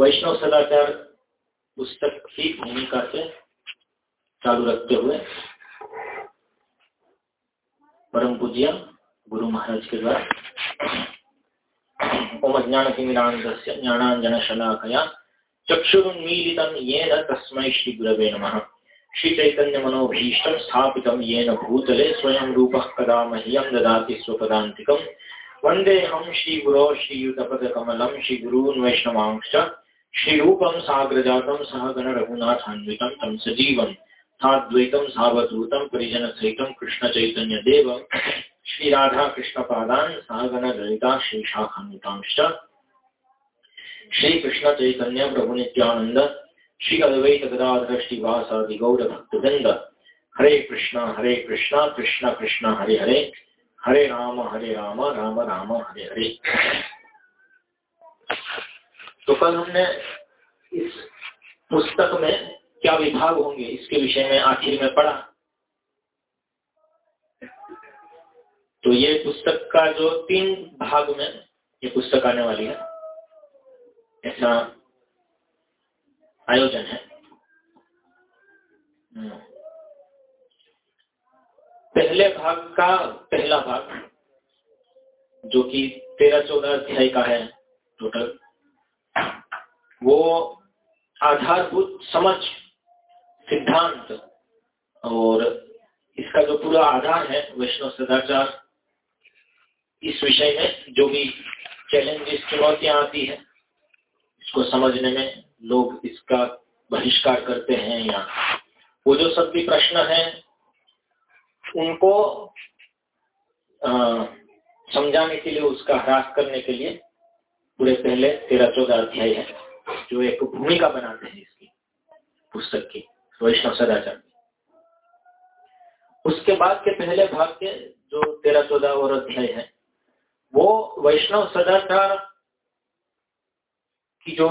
वैष्णव सदाचार पुस्तक की भूमिका से चालू रखते हुए परम पूज्य गुरु महाराज के द्वारा ज्ञान ज्ञानांजन शलाकया चक्षुरुन्मीलितं येन तस्मै श्रीगुरवे नमः। श्रीचैतन्यमनोभीष्टं स्थापितं येन भूतले स्वयं रूप कदा मह्यं ददाति स्वपदान्तिकं। वन्देऽहं श्रीगुरो श्रीयुतपदकमलं श्रीगुरून् वैष्णवांश्च श्रीरूपं साग्रजातं सह गणरघुनाथान्वितं तं सजीवं साद्वैतं सावधूतं परिजनसहितं कृष्णचैतन्यदेवं श्रीराधाकृष्णपादान् सागणललिता श्रीशाखान्वितांश्च श्रीकृष्णचैतन्य प्रभुनित्यानन्द श्री अद्वैत गदाधर श्रीवासादि गौर भक्तवृंद हरे कृष्णा हरे कृष्णा कृष्णा कृष्णा, हरे हरे। हरे राम हरे राम राम राम, हरे हरे। तो कल हमने इस पुस्तक में क्या विभाग होंगे इसके विषय में आखिर में पढ़ा। तो ये पुस्तक का जो तीन भाग में ये पुस्तक आने वाली है। ऐसा आयोजन है। हम्म। पहले भाग का पहला भाग, जो कि तेरह चौदह अध्याय का है टोटल वो आधारभूत समझ, सिद्धांत और इसका जो पूरा आधार है वैष्णव सदाचार, इस विषय में जो भी चैलेंजेस चुनौतियाँ आती है, इसको समझने में लोग इसका बहिष्कार करते हैं या वो जो सब भी प्रश्न है, उनको समझाने के लिए, उसका ह्रास करने के लिए पूरे पहले तेरह चौदह अध्याय है। जो एक भूमिका बनाते हैं इसकी, पुस्तक की, वैष्णव सदाचार की। उसके बाद के पहले भाग के जो तेरह चौदह और अध्याय है, वो वैष्णव सदाचार की जो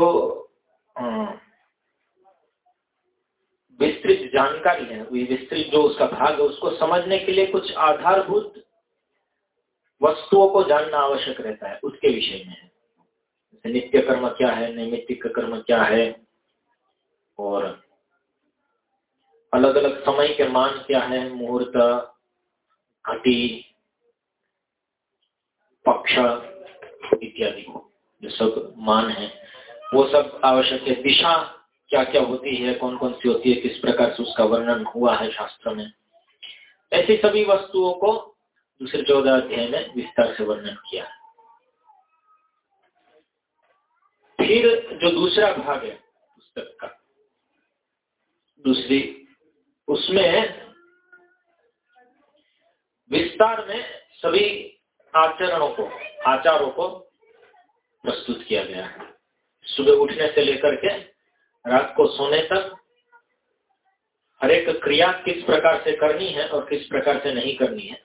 विस्तृत जानकारी है विस्तृत जो उसका भाग है, उसको समझने के लिए कुछ आधारभूत वस्तुओं को जानना आवश्यक रहता है, उसके विषय में है। नित्य कर्म क्या है, नैमित्तिक कर्म क्या है? और अलग अलग समय के मान क्या है? मुहूर्त, घटी, पक्ष इत्यादि जो सब मान है, वो सब आवश्यक है। दिशा क्या क्या होती है कौन कौन सी होती है, किस प्रकार से उसका वर्णन हुआ है शास्त्र में? ऐसी सभी वस्तुओं को दूसरे चौदह अध्याय में विस्तार से वर्णन किया है। फिर जो दूसरा भाग है पुस्तक का, दूसरी, उसमें विस्तार में सभी आचरणों को, आचारों को प्रस्तुत किया गया है। सुबह उठने से लेकर के रात को सोने तक हर एक क्रिया किस प्रकार से करनी है और किस प्रकार से नहीं करनी है,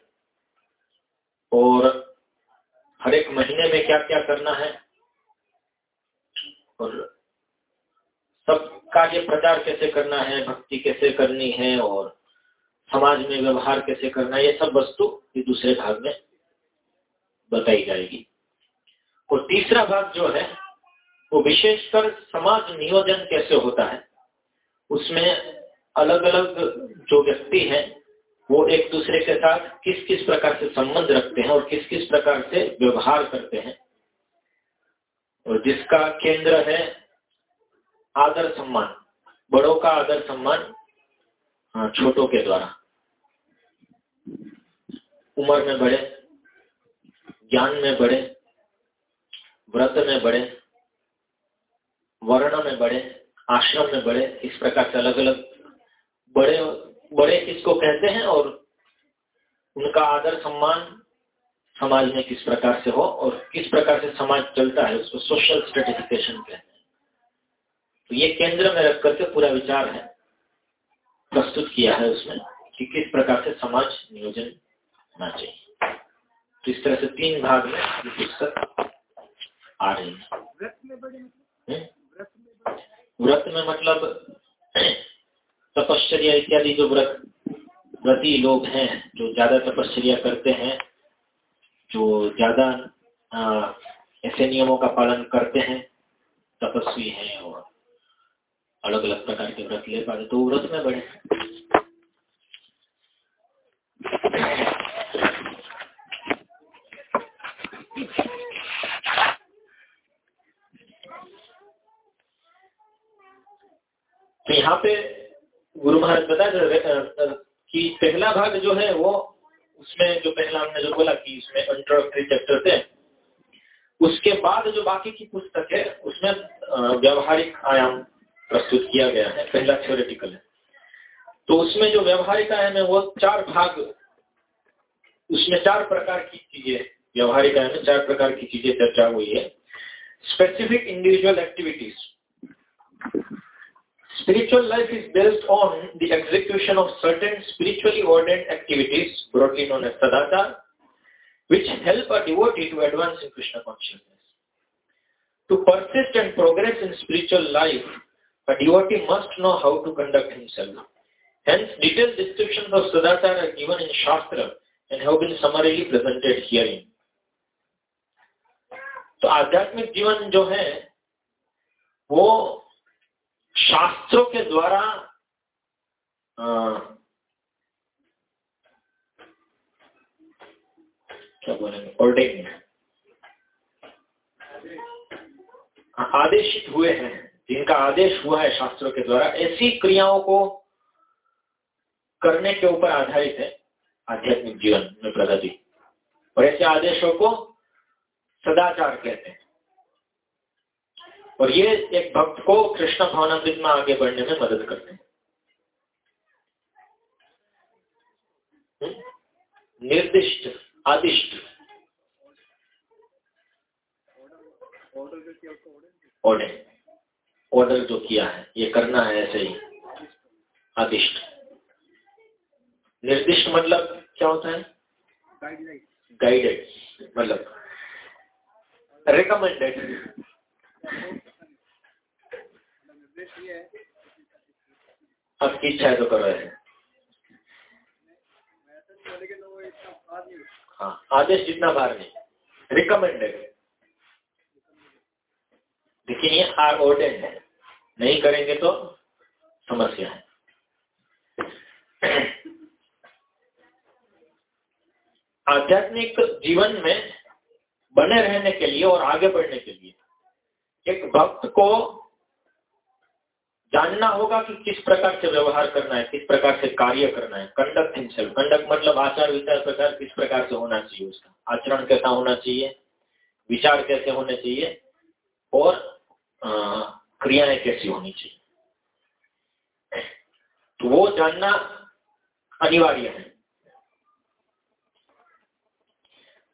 और हर एक महीने में क्या क्या करना है और सब कार्य प्रचार कैसे करना है, भक्ति कैसे करनी है और समाज में व्यवहार कैसे करना है, ये सब वस्तु ये दूसरे भाग में बताई जाएगी। और तीसरा भाग जो है, वो विशेषकर समाज नियोजन कैसे होता है, उसमें अलग अलग जो व्यक्ति है, वो एक दूसरे के साथ किस किस प्रकार से संबंध रखते हैं और किस किस प्रकार से व्यवहार करते हैं और जिसका केंद्र है आदर सम्मान बड़ों का आदर सम्मान हाँ, छोटों के द्वारा। उम्र में बड़े ज्ञान में बड़े व्रत में बड़े वर्ण में बड़े आश्रम में बड़े इस प्रकार से अलग अलग बड़े बड़े किसको कहते हैं और उनका आदर सम्मान समाज में किस प्रकार से हो और किस प्रकार से समाज चलता है उसको सोशल स्ट्रेटिफिकेशन कहते हैं। तो ये केंद्र में रख करके पूरा विचार है प्रस्तुत किया है उसमें कि किस प्रकार से समाज नियोजन होना चाहिए। तो इस तरह से तीन भाग में ये पुस्तक आ रही है। व्रत में मतलब तपश्चर्या इत्यादि जो व्रत व्रती लोग हैं जो ज़्यादा तपश्चर्या करते हैं जो ज़्यादा ऐसे नियमों का पालन करते हैं, तपस्वी हैं और अलग अलग प्रकार के व्रत ले पाते तो व्रत में बढ़े। तो यहाँ पे गुरु महाराज बता कि पहला भाग जो है वो उसमें जो पहला हमने जो बोला कि इसमें इंट्रोडक्टरी चैप्टर थे, उसके बाद जो बाकी की पुस्तक है, उसमें व्यवहारिक आयाम प्रस्तुत किया गया है, पहला थ्योरेटिकल है। तो उसमें जो व्यवहारिक आयाम है, वो चार भाग, उसमें चार प्रकार की चीज़ें, व्यवहारिक आयाम में चार प्रकार की चीज़ें चर्चा हुई है। Specific individual activities Spiritual life is based on the execution of certain spiritually ordained activities, broadly known as sadhata, which help a devotee to advance in Krishna consciousness. To persist and progress in spiritual life, a devotee must know how to conduct himself. Hence, detailed descriptions of sadhata are given in Shastra and have been summarily presented herein. तो आध्यात्मिक जीवन जो है वो शास्त्रों के द्वारा क्या बोलेंगे? ऑर्डेन आदेशित हुए हैं। जिनका आदेश हुआ है शास्त्रों के द्वारा, ऐसी क्रियाओं को करने के ऊपर आधारित है आध्यात्मिक जीवन में प्रगति। और ऐसे आदेशों को सदाचार कहते हैं। और ये एक भक्त को कृष्ण भावनामृत में आगे बढ़ने में मदद करते हैं। हम्म? निर्दिष्ट आदिष्ट। ऑर्डर। ऑर्डर जो किया है ये करना है ऐसे ही। आदिष्ट। निर्दिष्ट मतलब क्या होता है? गाइडेड मतलब। रिकमेंडेड आपकी इच्छा है तो करो ऐसे। हाँ आदेश जितना बार नहीं रिकमेंडेड लेकिन ये आर ऑर्डेंड है। नहीं करेंगे तो समस्या है। आध्यात्मिक जीवन में बने रहने के लिए और आगे बढ़ने के लिए एक भक्त को जानना होगा कि किस प्रकार से व्यवहार करना है, किस प्रकार से कार्य करना है। कंडक्ट हिमसेल्फ कंडक्ट मतलब आचार विचार प्रकार किस प्रकार से होना चाहिए उसका। आचरण कैसा होना चाहिए, विचार कैसे होने चाहिए, और क्रियाएँ कैसी होनी चाहिए। तो वो जानना अनिवार्य है।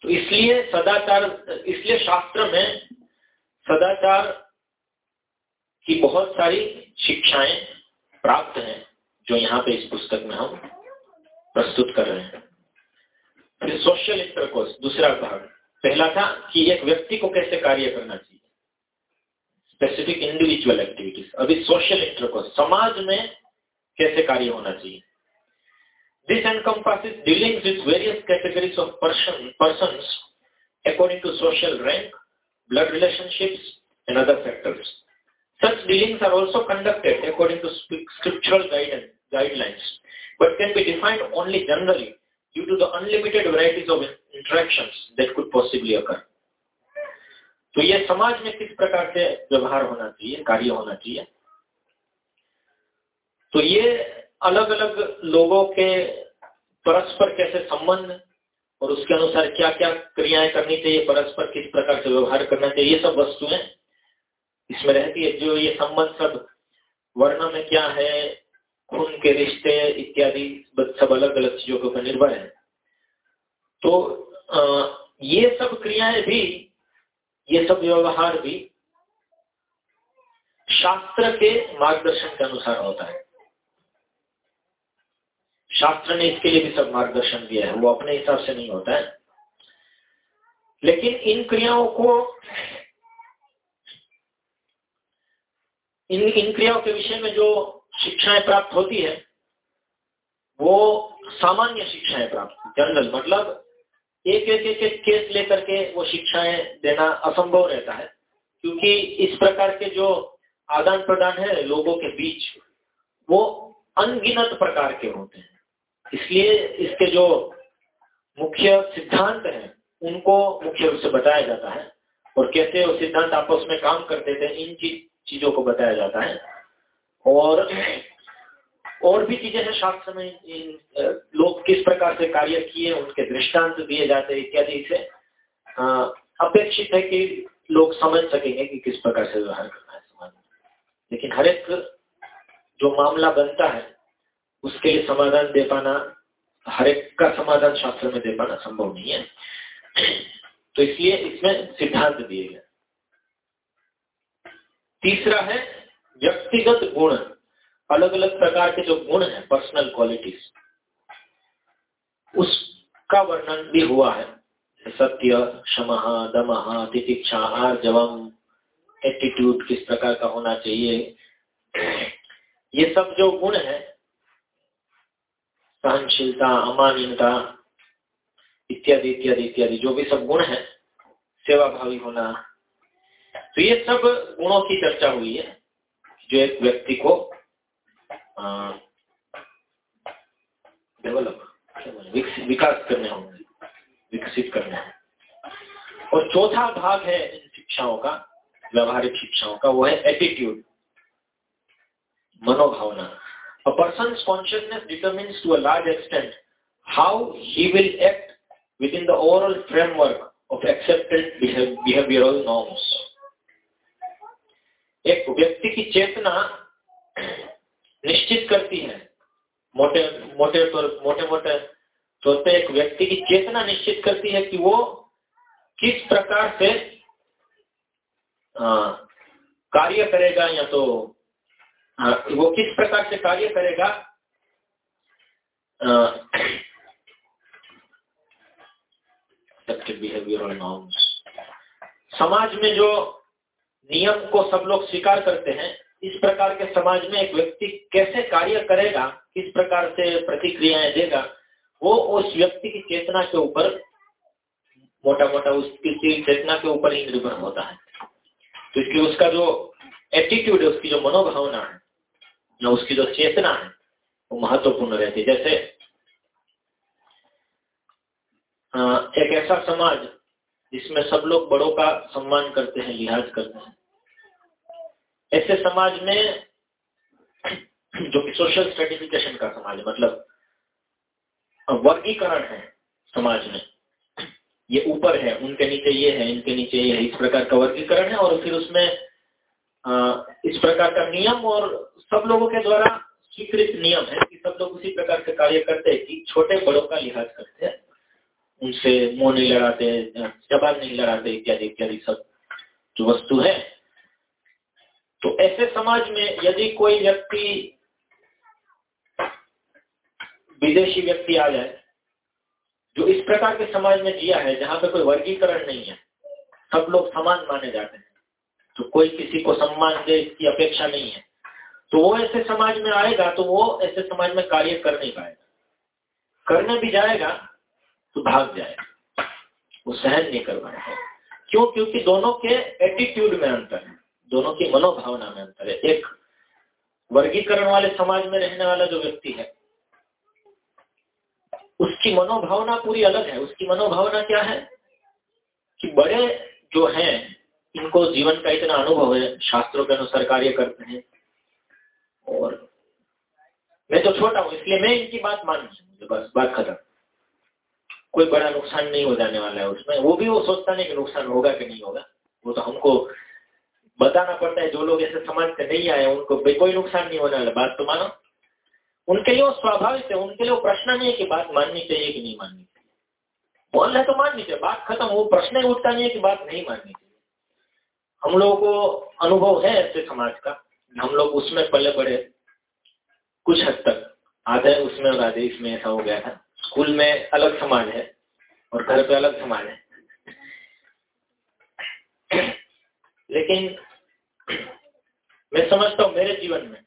तो इसलिए सदाचार, इसलिए शास्त्र में सदाचार की बहुत सारी शिक्षाएँ प्राप्त हैं जो यहाँ पे इस पुस्तक में हम प्रस्तुत कर रहे हैं। फिर सोशल इंटरकोर्स दूसरा भाग। पहला था कि एक व्यक्ति को कैसे कार्य करना चाहिए। स्पेसिफिक इंडिविजुअल एक्टिविटीज़ अभी सोशल इंटरकोर्स समाज में कैसे कार्य होना चाहिए। This encompasses dealings with various categories of person, persons according to social rank, blood relationships, and other factors. Such dealings are also conducted according to scriptural guidance, guidelines, but can be defined only generally due to the unlimited varieties of interactions that could possibly occur. तो ये समाज में किस प्रकार से व्यवहार होना चाहिए कार्य होना चाहिए तो ये अलग अलग लोगों के परस्पर कैसे संबंध और उसके अनुसार क्या क्या क्रियाएँ करनी चाहिए परस्पर किस प्रकार से व्यवहार करना चाहिए ये सब वस्तुएँ इसमें रहती है जो ये संबंध सब वर्ण में क्या है खून के रिश्ते इत्यादि सब अलग अलग चीज़ों के ऊपर निर्भर है। तो आ, ये सब क्रियाएँ भी ये सब व्यवहार भी शास्त्र के मार्गदर्शन के अनुसार होता है। शास्त्र ने इसके लिए भी सब मार्गदर्शन दिया है वो अपने हिसाब से नहीं होता है। लेकिन इन क्रियाओं को इन इन क्रियाओं के विषय में जो शिक्षाएँ प्राप्त होती है, वो सामान्य शिक्षाएँ प्राप्त जनरल मतलब एक एक एक एक केस लेकर के वो शिक्षाएँ देना असंभव रहता है, क्योंकि इस प्रकार के जो आदान प्रदान है लोगों के बीच, वो अनगिनत प्रकार के होते हैं। इसलिए इसके जो मुख्य सिद्धांत हैं, उनको मुख्य रूप से बताया जाता है, और कैसे वो सिद्धांत आपस में काम करते थे इन चीज़ों को बताया जाता है। और और भी चीज़ें हैं शास्त्र में, इन लोग किस प्रकार से कार्य किए, उनके दृष्टांत दिए जाते हैं इत्यादि से अपेक्षित है कि लोग समझ सकेंगे कि किस प्रकार से व्यवहार करना है समाज में। लेकिन हर एक जो मामला बनता है, उसके लिए समाधान दे पाना, हर एक का समाधान शास्त्र में दे पाना संभव नहीं है। तो इसलिए इसमें सिद्धांत दिए गए तीसरा है व्यक्तिगत गुण। अलग अलग प्रकार के जो गुण हैं पर्सनल क्वालिटीज उसका वर्णन भी हुआ है। सत्य, क्षम, दम, तितिक्षा, आर्जवम एटीट्यूड किस प्रकार का होना चाहिए। ये सब जो गुण है, सहनशीलता अमानता इत्यादि इत्यादि इत्यादि, जो भी सब गुण है सेवा भावी होना तो ये सब गुणों की चर्चा हुई है, जो एक व्यक्ति को डेवलप विकास करने होंगे, विकसित करने हैं और चौथा भाग है इन शिक्षाओं का, व्यवहारिक शिक्षाओं का, वो है attitude मनोभावना। A person consciousness determines to a large extent how he will act within the overall framework of accepted behavioural norms व्यक्ति की चेतना निश्चित करती है। मोटे मोटे तौर मोटे मोटे तौर एक व्यक्ति की चेतना निश्चित करती है कि वो किस प्रकार से कार्य करेगा या तो आ, वो किस प्रकार से कार्य करेगा। बिहेवियर समाज में जो नियम को सब लोग स्वीकार करते हैं, इस प्रकार के समाज में एक व्यक्ति कैसे कार्य करेगा, किस प्रकार से प्रतिक्रियाएँ देगा, वो उस व्यक्ति की चेतना के ऊपर मोटा मोटा उसकी चेतना के ऊपर ही निर्भर होता है। तो इसलिए उसका जो एटीट्यूड है, उसकी जो मनोभावना है, या उसकी जो चेतना है, वो महत्वपूर्ण रहती है। जैसे एक ऐसा समाज जिसमें सब लोग बड़ों का सम्मान करते हैं, लिहाज करते हैं ऐसे समाज में जो कि सोशल स्ट्रेटिफिकेशन का समाज है मतलब वर्गीकरण है समाज में। ये ऊपर है, उनके नीचे ये है, इनके नीचे ये है, इस प्रकार का वर्गीकरण है और फिर उसमें इस प्रकार का नियम और सब लोगों के द्वारा स्वीकृत नियम है कि सब लोग उसी प्रकार से कार्य करते हैं कि छोटे बड़ों का लिहाज करते हैं। उनसे मुँह नहीं लड़ाते जवाब नहीं लड़ाते इत्यादि इत्यादि सब जो वस्तु है। तो ऐसे समाज में यदि कोई व्यक्ति विदेशी व्यक्ति आ जाए, जो इस प्रकार के समाज में जिया है, जहाँ पे कोई वर्गीकरण नहीं है, सब लोग समान माने जाते हैं तो कोई किसी को सम्मान दे इसकी अपेक्षा नहीं है तो वो ऐसे समाज में आएगा तो वो ऐसे समाज में कार्य कर नहीं पाएगा। करने भी जाएगा तो भाग जाएगा। वो सहन नहीं कर पाएगा। क्यों? क्योंकि दोनों के एटीट्यूड में अंतर है। दोनों की मनोभावना में अंतर है। एक, वर्गीकरण वाले समाज में रहने वाला जो व्यक्ति है, उसकी मनोभावना पूरी अलग है। उसकी मनोभावना क्या है? कि बड़े जो हैं, इनको जीवन का इतना अनुभव है, शास्त्रों के अनुसार कार्य करते हैं। और मैं तो छोटा हूँ, इसलिए मैं इनकी बात मान बस, बात खत्म। कोई बड़ा नुकसान नहीं हो जाने वाला है उसमें। वो भी वो सोचता नहीं कि नुकसान होगा कि नहीं होगा। वो तो हमको बताना पड़ता है, जो लोग ऐसे समाज से नहीं आए, उनको कोई नुकसान नहीं होने वाला। बात तो मानो। उनके लिए स्वाभाविक है, उनके लिए प्रश्न नहीं है कि बात माननी चाहिए कि नहीं माननी चाहिए। बोल रहे तो माननी चाहिए, बात खत्म, वो प्रश्न ही उठता नहीं है कि बात नहीं माननी चाहिए। हम लोगों को अनुभव है ऐसे समाज का, हम लोग उसमें पले बड़े कुछ हद तक। आधे उसमें और आधे इसमें ऐसा हो गया था। स्कूल में अलग समाज है और घर पे अलग समाज है। लेकिन मैं समझता हूँ मेरे जीवन में।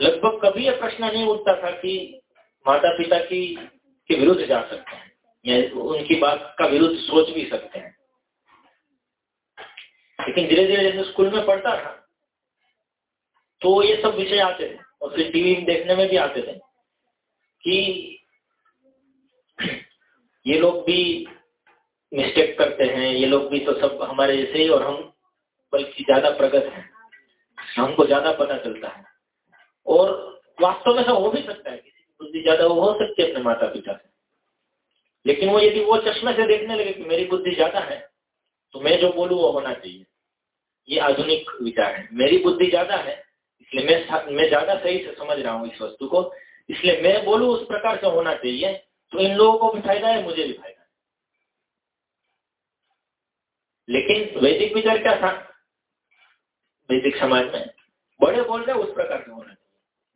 लगभग कभी यह प्रश्न नहीं उठता था कि माता पिता की, के विरुद्ध जा सकते हैं, या उनकी बात का विरुद्ध सोच भी सकते हैं। लेकिन धीरे धीरे जैसे स्कूल में पढ़ता था तो ये सब विषय आते थे, और फिर टीवी में देखने में भी आते थे कि ये लोग भी मिस्टेक करते हैं। ये लोग भी तो सब हमारे जैसे ही और हम, बल्कि ज़्यादा प्रगत हैं। हमको ज़्यादा पता चलता है। और वास्तव में ऐसा हो भी सकता है। किसी की बुद्धि ज़्यादा वो हो सकती है अपने माता पिता से। लेकिन वो यदि वो चश्मे से देखने लगे कि मेरी बुद्धि ज़्यादा है तो मैं जो बोलूँ वो होना चाहिए। ये आधुनिक विचार है। मेरी बुद्धि ज़्यादा है, इसलिए मैं मैं ज़्यादा सही से समझ रहा हूँ इस वस्तु को। इसलिए मैं बोलूँ उस प्रकार से होना चाहिए तो इन लोगों को भी फ़ायदा है, मुझे भी फ़ायदा है लेकिन वैदिक विचार क्या था? वैदिक समाज में बड़े बोल रहे उस प्रकार के होना चाहिए।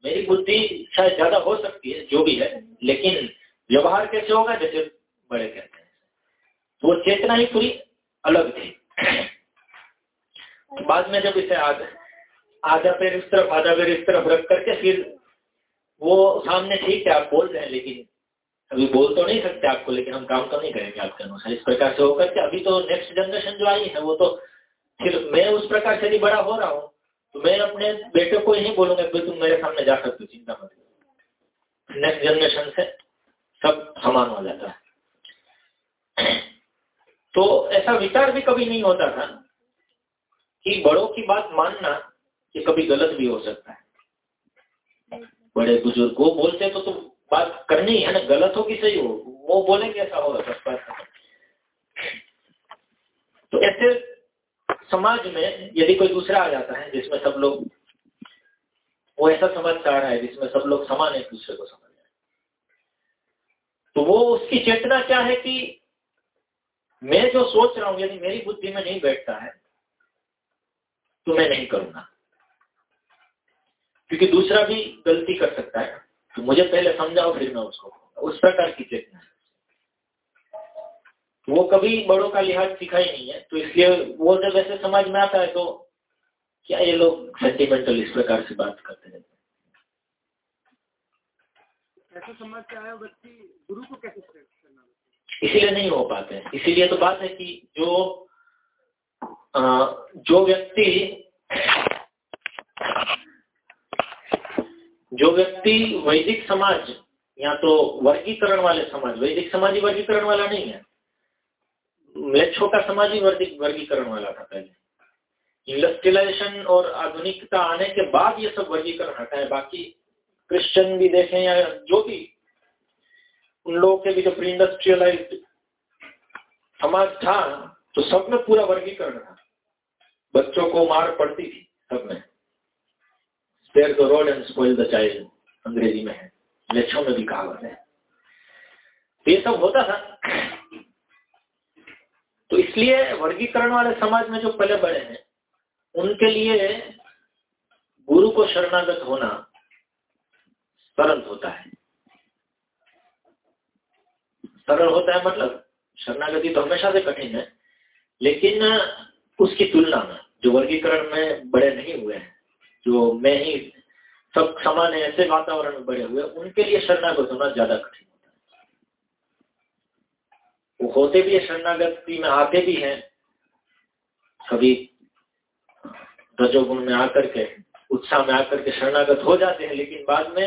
मेरी बुद्धि शायद ज़्यादा हो सकती है, जो भी है, लेकिन व्यवहार कैसे होगा, जैसे बड़े कहते हैं। तो वो चेतना ही पूरी अलग थी। तो बाद में जब इसे आधा आधा पैर इस तरफ़, आधा पैर इस तरफ़ रख करके फिर वो सामने ठीक है, आप बोल रहे हैं, लेकिन अभी बोल तो नहीं सकते आपको, लेकिन हम काम तो नहीं करेंगे आपके अनुसार। इस प्रकार से होकर के अभी तो नेक्स्ट जनरेशन जो आई है, वो तो फिर मैं उस प्रकार से नहीं बड़ा हो रहा हूँ तो मैं अपने बेटे को यही बोलूँगा कि तुम मेरे सामने जा सकते हो, चिंता मत नेक्स्ट जनरेशन से सब समान हो जाता है। तो ऐसा विचार भी कभी नहीं होता था कि बड़ों की बात मानना ये कभी गलत भी हो सकता है। बड़े बुज़ुर्ग वो बोलते तो तुम बात करनी है ना, गलत हो कि सही हो, वो बोलेंगे ऐसा होगा बस बात तो ऐसे समाज में यदि कोई दूसरा आ जाता है, जिसमें सब लोग, वो ऐसा समझ चाह रहा है, जिसमें सब लोग समान एक दूसरे को समझ रहे तो वो उसकी चेतना क्या है कि मैं जो सोच रहा हूँ, यदि मेरी बुद्धि में नहीं बैठता है तो मैं नहीं करूँगा। क्योंकि दूसरा भी गलती कर सकता है। मुझे पहले समझाओ फिर मैं उसको उस प्रकार की चेतना है। वो कभी बड़ों का लिहाज सीखा ही नहीं है तो इसलिए वो जब ऐसे समाज में आता है तो क्या ये लोग सेंटिमेंटल इस प्रकार से बात करते रहते ऐसा आया व्यक्ति गुरु को कैसे इसीलिए नहीं हो पाते इसीलिए तो बात है कि जो आ, जो व्यक्ति जो व्यक्ति वैदिक समाज, या तो वर्गीकरण वाले समाज, वैदिक समाज ही वर्गीकरण वाला नहीं है। म्लेच्छों का समाज ही वर्गीकरण वाला था पहले। इंडस्ट्रियलाइजेशन और आधुनिकता आने के बाद ये सब वर्गीकरण हटा है। बाकी क्रिश्चियन भी देखें या जो भी, उन लोगों के भी जो प्री इंडस्ट्रियलाइज समाज था तो सब में पूरा वर्गीकरण था। बच्चों को मार पड़ती थी सब में। Spare the road and spoil the child, अंग्रेज़ी में है। लेक्चों में भी कहावत है। तो ये सब होता था। तो इसलिए वर्गीकरण वाले समाज में जो पले बड़े हैं, उनके लिए गुरु को शरणागत होना सरल होता है। सरल होता है मतलब शरणागति तो हमेशा से कठिन है, लेकिन उसकी तुलना में जो वर्गीकरण में बड़े नहीं हुए हैं जो मैं ही सब समान ऐसे वातावरण में बड़े हुए, उनके लिए शरणागत होना ज़्यादा कठिन होता है। वो होते भी है, शरणागति में आते भी हैं। कभी रजोगुण में आकर के, उत्साह में आकर के शरणागत हो जाते हैं, लेकिन बाद में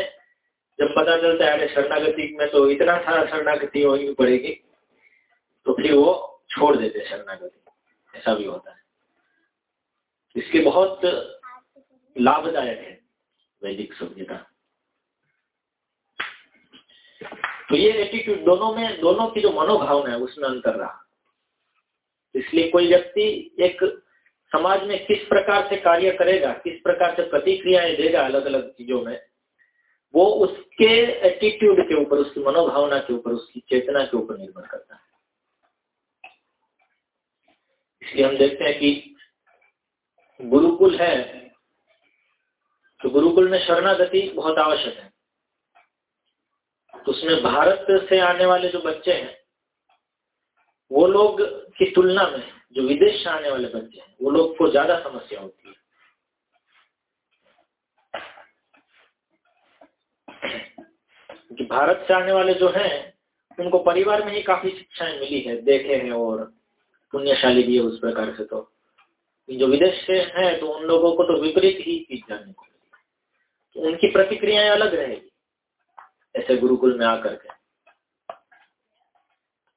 जब पता चलता है, अरे शरणागति में तो इतना सारा शरणागति होनी पड़ेगी तो फिर वो छोड़ देते शरणागति। ऐसा भी होता है। इसके बहुत लाभदायक है वैदिक सभ्यता तो ये एटीट्यूड दोनों में, दोनों की जो मनोभावना है, उसमें अंतर रहा। इसलिए कोई व्यक्ति एक समाज में किस प्रकार से कार्य करेगा, किस प्रकार से प्रतिक्रियाएँ देगा अलग अलग चीज़ों में, वो उसके एटीट्यूड के ऊपर, उसकी मनोभावना के ऊपर, उसकी चेतना के ऊपर निर्भर करता है। इसलिए हम देखते हैं कि गुरुकुल है तो गुरुकुल में शरणागति बहुत आवश्यक है। उसमें भारत से आने वाले जो बच्चे हैं, वो लोग की तुलना में, जो विदेश से आने वाले बच्चे हैं, वो लोग को ज़्यादा समस्या होती है। कि भारत से आने वाले जो हैं, उनको परिवार में ही काफ़ी शिक्षाएँ मिली है, देखे हैं और पुण्यशाली भी है उस प्रकार से तो। जो विदेश से है तो उन लोगों को तो विपरीत ही चीज़ तो उनकी प्रतिक्रियाएँ अलग रहेगी। ऐसे गुरुकुल में आकर के।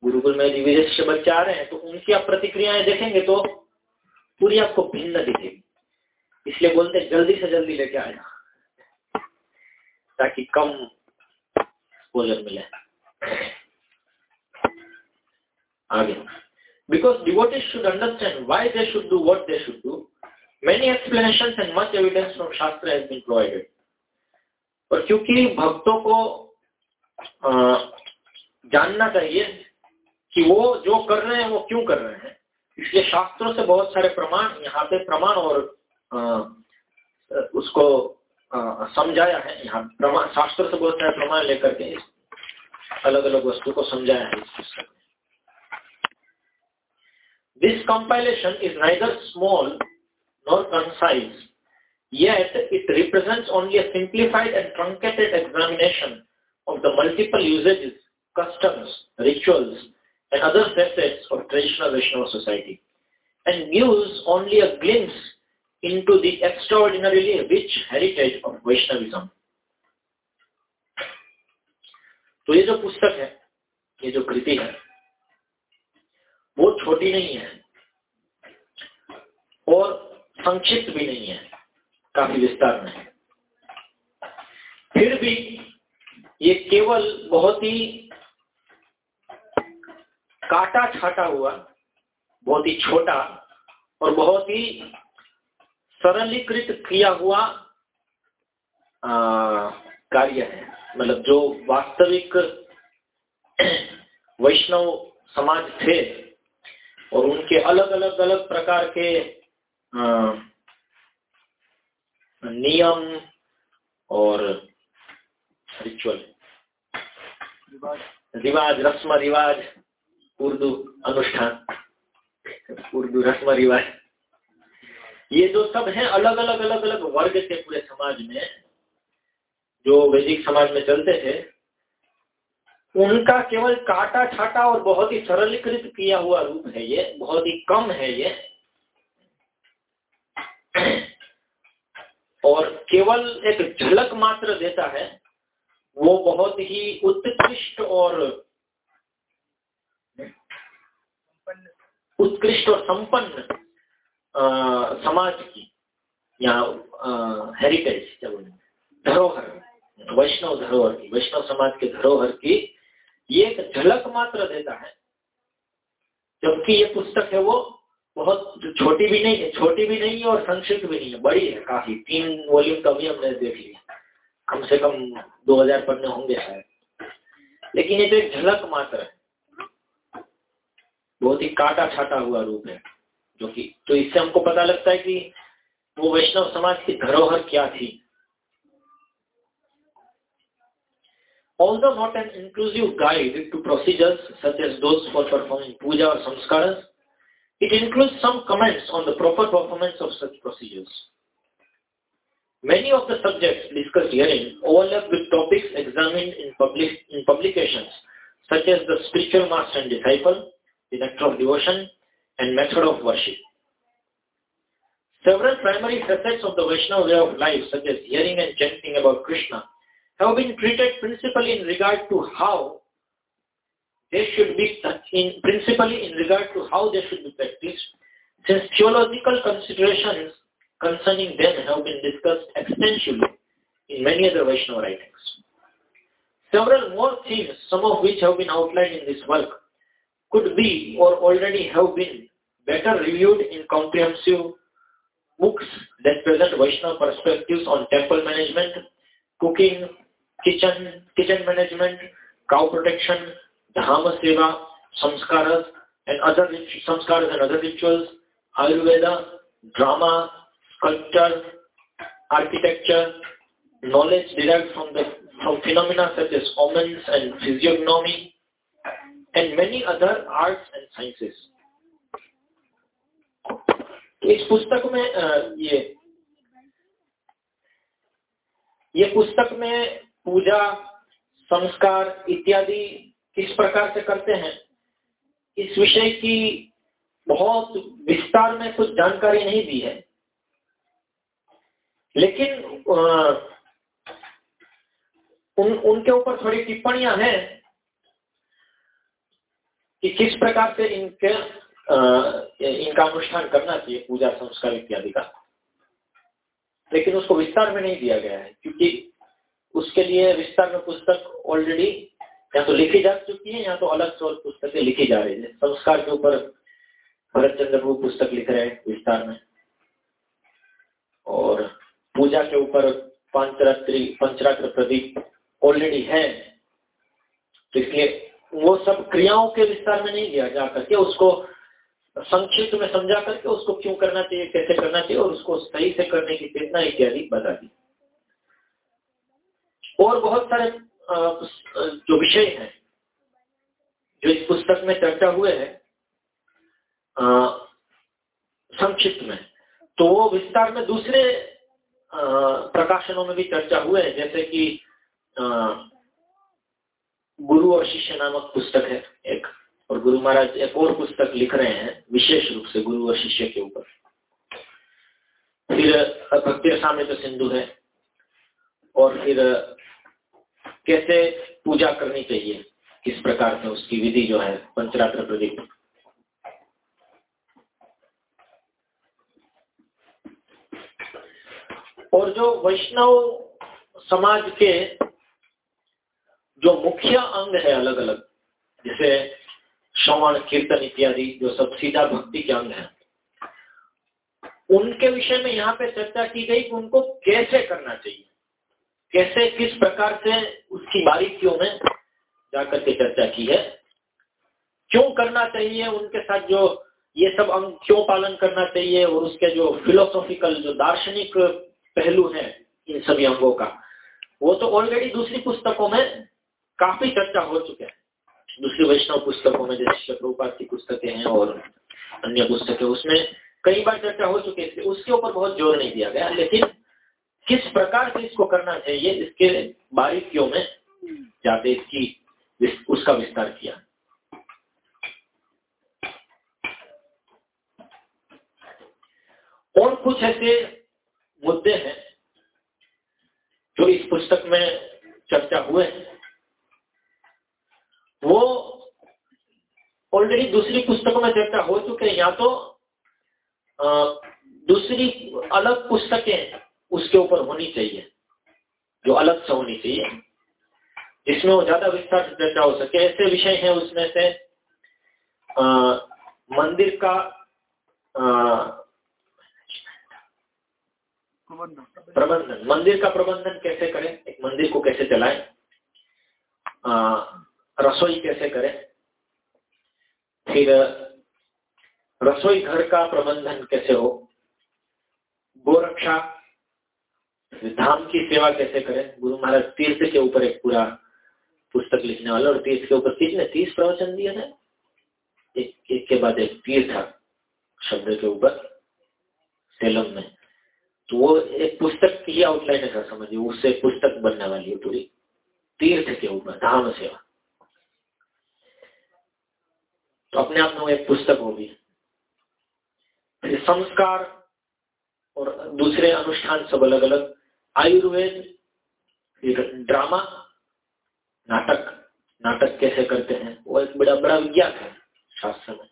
गुरुकुल में यदि विदेश से बच्चे आ रहे हैं तो उनकी आप प्रतिक्रियाएँ देखेंगे तो पूरी आपको भिन्न दिखेगी। इसलिए बोलते हैं, जल्दी से जल्दी लेके आए। ताकि कम एक्सपोजर मिले। आगे। Because devotees should understand why they should do what they should do many explanation and much evidence from shastra has और क्योंकि भक्तों को जानना चाहिए कि वो जो कर रहे हैं वो क्यों कर रहे हैं। इसलिए शास्त्रों से बहुत सारे प्रमाण यहाँ पे प्रमाण और उसको समझाया है यहाँ। प्रमाण शास्त्रों से बहुत सारे प्रमाण लेकर के अलग अलग वस्तु को समझाया है इस पुस्तक This compilation is neither small nor concise, yet it represents only a simplified and truncated examination of the multiple usages, customs, rituals, and other facets of traditional Vaishnava society, and gives only a glimpse into the extraordinarily rich heritage of Vaishnavism. तो ये जो पुस्तक है ये जो कृति है वो छोटी नहीं है और संक्षिप्त भी नहीं है काफ़ी विस्तार में। है फिर भी ये केवल बहुत ही काटा छाटा हुआ, बहुत ही छोटा और बहुत ही सरलीकृत किया हुआ कार्य है। मतलब जो वास्तविक वैष्णव समाज थे और उनके अलग अलग अलग प्रकार के नियम और रिचुअल रिवाज रस्म रिवाज उर्दू अनुष्ठान। उर्दू रस्म रिवाज ये जो सब है अलग अलग अलग अलग वर्ग के पूरे समाज में, जो वैदिक समाज में चलते थे उनका केवल काटा छाटा और बहुत ही सरलीकृत किया हुआ रूप है ये, बहुत ही कम है ये। और केवल एक झलक मात्र देता है, वो बहुत ही उत्कृष्ट और उत्कृष्ट और संपन्न समाज की, या हेरिटेज क्या बोलेंगे धरोहर, वैष्णव धरोहर की, वैष्णव समाज के धरोहर की, ये एक झलक मात्र देता है, जबकि ये पुस्तक है वो बहुत जो छोटी भी नहीं है छोटी भी नहीं है और संक्षिप्त भी नहीं है बड़ी है काफ़ी। तीन वॉल्यूम का भी हमने देख लिया। कम से कम 2000 पन्ने होंगे शायद। लेकिन ये तो एक झलक मात्र है। बहुत ही काटा छाटा हुआ रूप है जो कि तो इससे हमको पता लगता है कि वो वैष्णव समाज की धरोहर क्या थी। Although not an inclusive guide to procedures such as those for performing puja or samskaras, it includes some comments on the proper performance of such procedures. Many of the subjects discussed herein overlap with topics examined in, public, in publications such as the spiritual master and disciple, the nectar of devotion, and method of worship. Several primary facets of the Vaishnava way of life, such as hearing and chanting about Krishna, have been treated principally in regard to how they should be in principally in regard to how they should be practiced, since theological considerations concerning them have been discussed extensively in many other Vaishnava writings. Several more themes, some of which have been outlined in this work, could be or already have been better reviewed in comprehensive books that present Vaishnava perspectives on temple management, cooking, kitchen, kitchen management, cow protection, Dharma Seva, Samskaras, and other Samskaras and other rituals, Ayurveda, drama, sculpture, architecture, knowledge derived from the from phenomena such as omens and physiognomy, and many other arts and sciences. इस पुस्तक में ये ये पुस्तक में पूजा संस्कार इत्यादि किस प्रकार से करते हैं, इस विषय की बहुत विस्तार में कुछ जानकारी नहीं दी है। लेकिन उन, उनके ऊपर थोड़ी टिप्पणियाँ हैं कि किस प्रकार से इनके इनका अनुष्ठान करना चाहिए, पूजा संस्कार इत्यादि का। लेकिन उसको विस्तार में नहीं दिया गया है, क्योंकि उसके लिए विस्तार में पुस्तक ऑलरेडी या तो लिखी जा चुकी है, या तो अलग से और पुस्तकें लिखी जा रही है। संस्कार के ऊपर भरत चंद्र वो पुस्तक लिख रहे हैं विस्तार में। और पूजा के ऊपर पंचरात्रि, पंचरात्र प्रदीप ऑलरेडी है। तो इसलिए वो सब क्रियाओं के विस्तार में नहीं लिया जा करके उसको संक्षिप्त में समझा करके उसको क्यों करना चाहिए, कैसे करना चाहिए, और उसको सही से करने की चेतना इत्यादि बता दी। और बहुत सारे जो विषय है, जो इस पुस्तक में चर्चा हुए हैं संक्षिप्त में तो वो विस्तार में दूसरे प्रकाशनों में भी चर्चा हुए हैं, जैसे कि गुरु और शिष्य नामक पुस्तक है एक, और गुरु महाराज एक और पुस्तक लिख रहे हैं, विशेष रूप से गुरु और शिष्य के ऊपर। फिर भक्ति सामने तो सिंधु है, और फिर कैसे पूजा करनी चाहिए? किस प्रकार से उसकी विधि जो है, पंचरात्र प्रदीप? और जो वैष्णव समाज के जो मुख्य अंग है अलग अलग जैसे श्रवण, कीर्तन इत्यादि, जो सब सीधा भक्ति के अंग है, उनके विषय में यहाँ पे चर्चा की गई कि उनको कैसे करना चाहिए। कैसे, किस प्रकार से उसकी बारीकियों में जाकर के चर्चा की है? क्यों करना चाहिए उनके साथ जो ये सब अंग क्यों पालन करना चाहिए और उसके जो फिलोसॉफिकल जो दार्शनिक पहलू है इन सभी अंगों का? वो तो ऑलरेडी दूसरी पुस्तकों में काफ़ी चर्चा हो चुके हैं। दूसरी वैष्णव पुस्तकों में जैसे शत्रुपात की पुस्तकें हैं और अन्य पुस्तकें, उसमें कई बार चर्चा हो चुकी है उसके ऊपर बहुत ज़ोर नहीं दिया गया, लेकिन किस प्रकार से इसको करना चाहिए, इसके बारीकियों में जाते इसकी उसका विस्तार किया। और कुछ ऐसे मुद्दे हैं जो इस पुस्तक में चर्चा हुए हैं। वो ऑलरेडी दूसरी पुस्तकों में चर्चा हो चुके हैं, या तो दूसरी अलग पुस्तकें उसके ऊपर होनी चाहिए जो अलग से होनी चाहिए। जिसमें वो ज़्यादा विस्तार से चर्चा हो सके। ऐसे विषय हैं उसमें से आ, मंदिर का प्रबंधन। मंदिर का प्रबंधन कैसे करें? एक मंदिर को कैसे चलाएँ? रसोई कैसे करें? फिर रसोई घर का प्रबंधन कैसे हो? गोरक्षा धाम की सेवा कैसे करें? गुरु महाराज तीर्थ के ऊपर एक पूरा पुस्तक लिखने वाला और तीर्थ के ऊपर कितने तीस प्रवचन दिए थे? एक, एक के बाद एक तीर्थ शब्द के ऊपर सेलम में। तो वो एक पुस्तक की आउटलाइन है समझिए। उससे पुस्तक बनने वाली है पूरी। तीर्थ के ऊपर धाम सेवा। तो अपने आप में एक पुस्तक होगी। फिर संस्कार और दूसरे अनुष्ठान सब अलग अलग आयुर्वेद ड्रामा नाटक नाटक कैसे करते हैं? वो एक बड़ा बड़ा विज्ञान है शास्त्र में।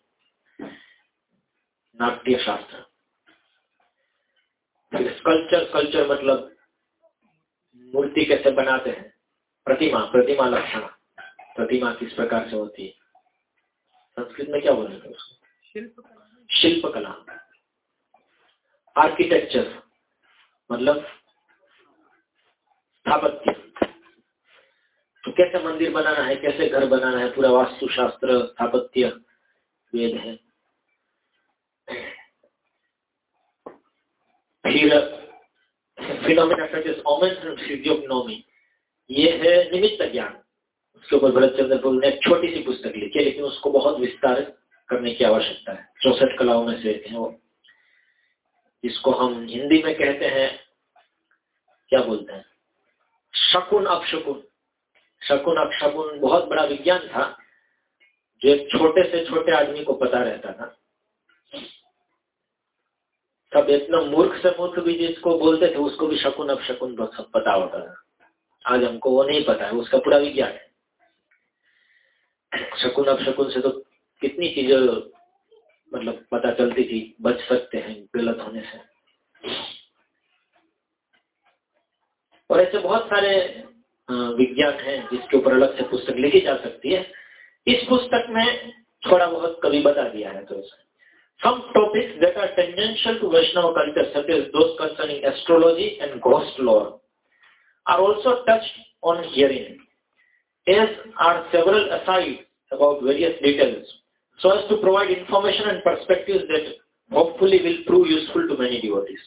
नाट्य शास्त्र फिर स्कल्चर कल्चर मतलब मूर्ति कैसे बनाते हैं? प्रतिमा प्रतिमा लक्षण। प्रतिमा किस प्रकार से होती है? संस्कृत में क्या बोलेंगे उसको? शिल्प कला आर्किटेक्चर मतलब स्थापत्य तो कैसे मंदिर बनाना है, कैसे घर बनाना है, पूरा वास्तुशास्त्र स्थापत्य वेद है। फिर फिनोमिना ये है निमित्त ज्ञान। उसके ऊपर भरत चंद्र ने एक छोटी सी पुस्तक लिखी है, लेकिन उसको बहुत विस्तार करने की आवश्यकता है। चौसठ कलाओं में से है वो। जिसको हम हिंदी में कहते हैं, क्या बोलते हैं? शकुन अपशकुन शकुन। अपशकुन बहुत बड़ा विज्ञान था, जो एक छोटे से छोटे आदमी को पता रहता था। तब इतना मूर्ख से मूर्ख भी जिसको बोलते थे, उसको भी शकुन अपशकुन सब पता होता था। आज हमको वो नहीं पता है उसका पूरा विज्ञान है। शकुन अपशकुन से तो कितनी चीज़ें मतलब पता चलती थी, बच सकते हैं, गलत होने से। और ऐसे बहुत सारे विज्ञान है जिसके ऊपर अलग से पुस्तक लिखी जा सकती है। इस पुस्तक में थोड़ा बहुत कवि बता दिया है दोस्त from topics that are tangential to Vaishnava culture दोस्त concerning astrology and ghost lore are also touched on herein as are several aside about various details so as to provide information and perspective that hopefully will prove useful to many devotees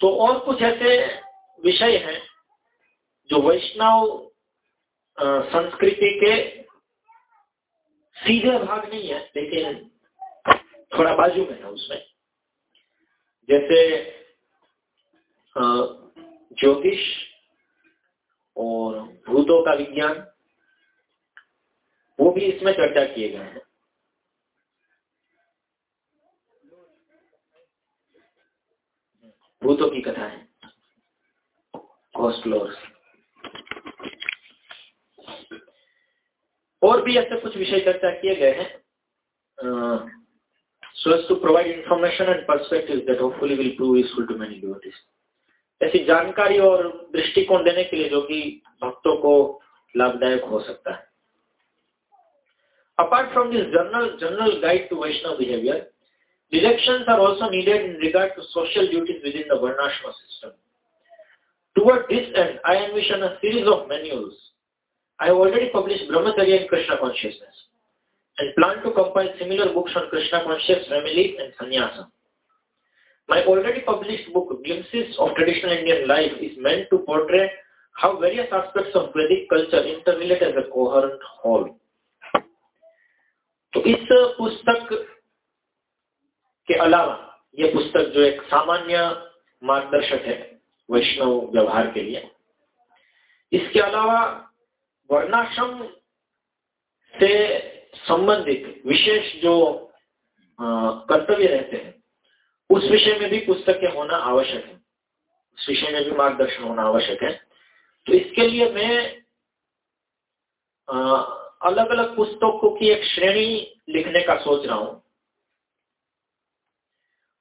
तो और कुछ ऐसे विषय है, जो वैष्णव संस्कृति के सीधे भाग नहीं है, लेकिन थोड़ा बाजू में है उसमें। जैसे ज्योतिष और भूतों का विज्ञान, वो भी इसमें चर्चा किए गए हैं। भूतों की कथा है कॉस्ट लॉस और भी ऐसे कुछ विषय चर्चा किए गए हैं so as to provide information and perspective that hopefully will prove useful to many devotees ऐसी जानकारी और दृष्टिकोण देने के लिए जो कि भक्तों को लाभदायक हो सकता है। Apart from this general general guide to Vaishnava behaviour directions are also needed in regard to social duties within the varnashrama system Toward this end, I envision a series of manuals. I have already published Brahmacharya and Krishna consciousness and plan to compile similar books on Krishna conscious family and sannyasa. My already published book, Glimpses of Traditional Indian Life, is meant to portray how various aspects of Vedic culture interrelate as a coherent whole. तो इस पुस्तक के अलावा ये पुस्तक जो एक सामान्य मार्गदर्शक है वैष्णव व्यवहार के लिए। इसके अलावा वर्णाश्रम से संबंधित विशेष जो कर्तव्य रहते हैं, उस विषय में भी पुस्तकें होना आवश्यक है। उस विषय में भी मार्गदर्शन होना आवश्यक है। तो इसके लिए मैं अलग अलग पुस्तकों की एक श्रेणी लिखने का सोच रहा हूँ।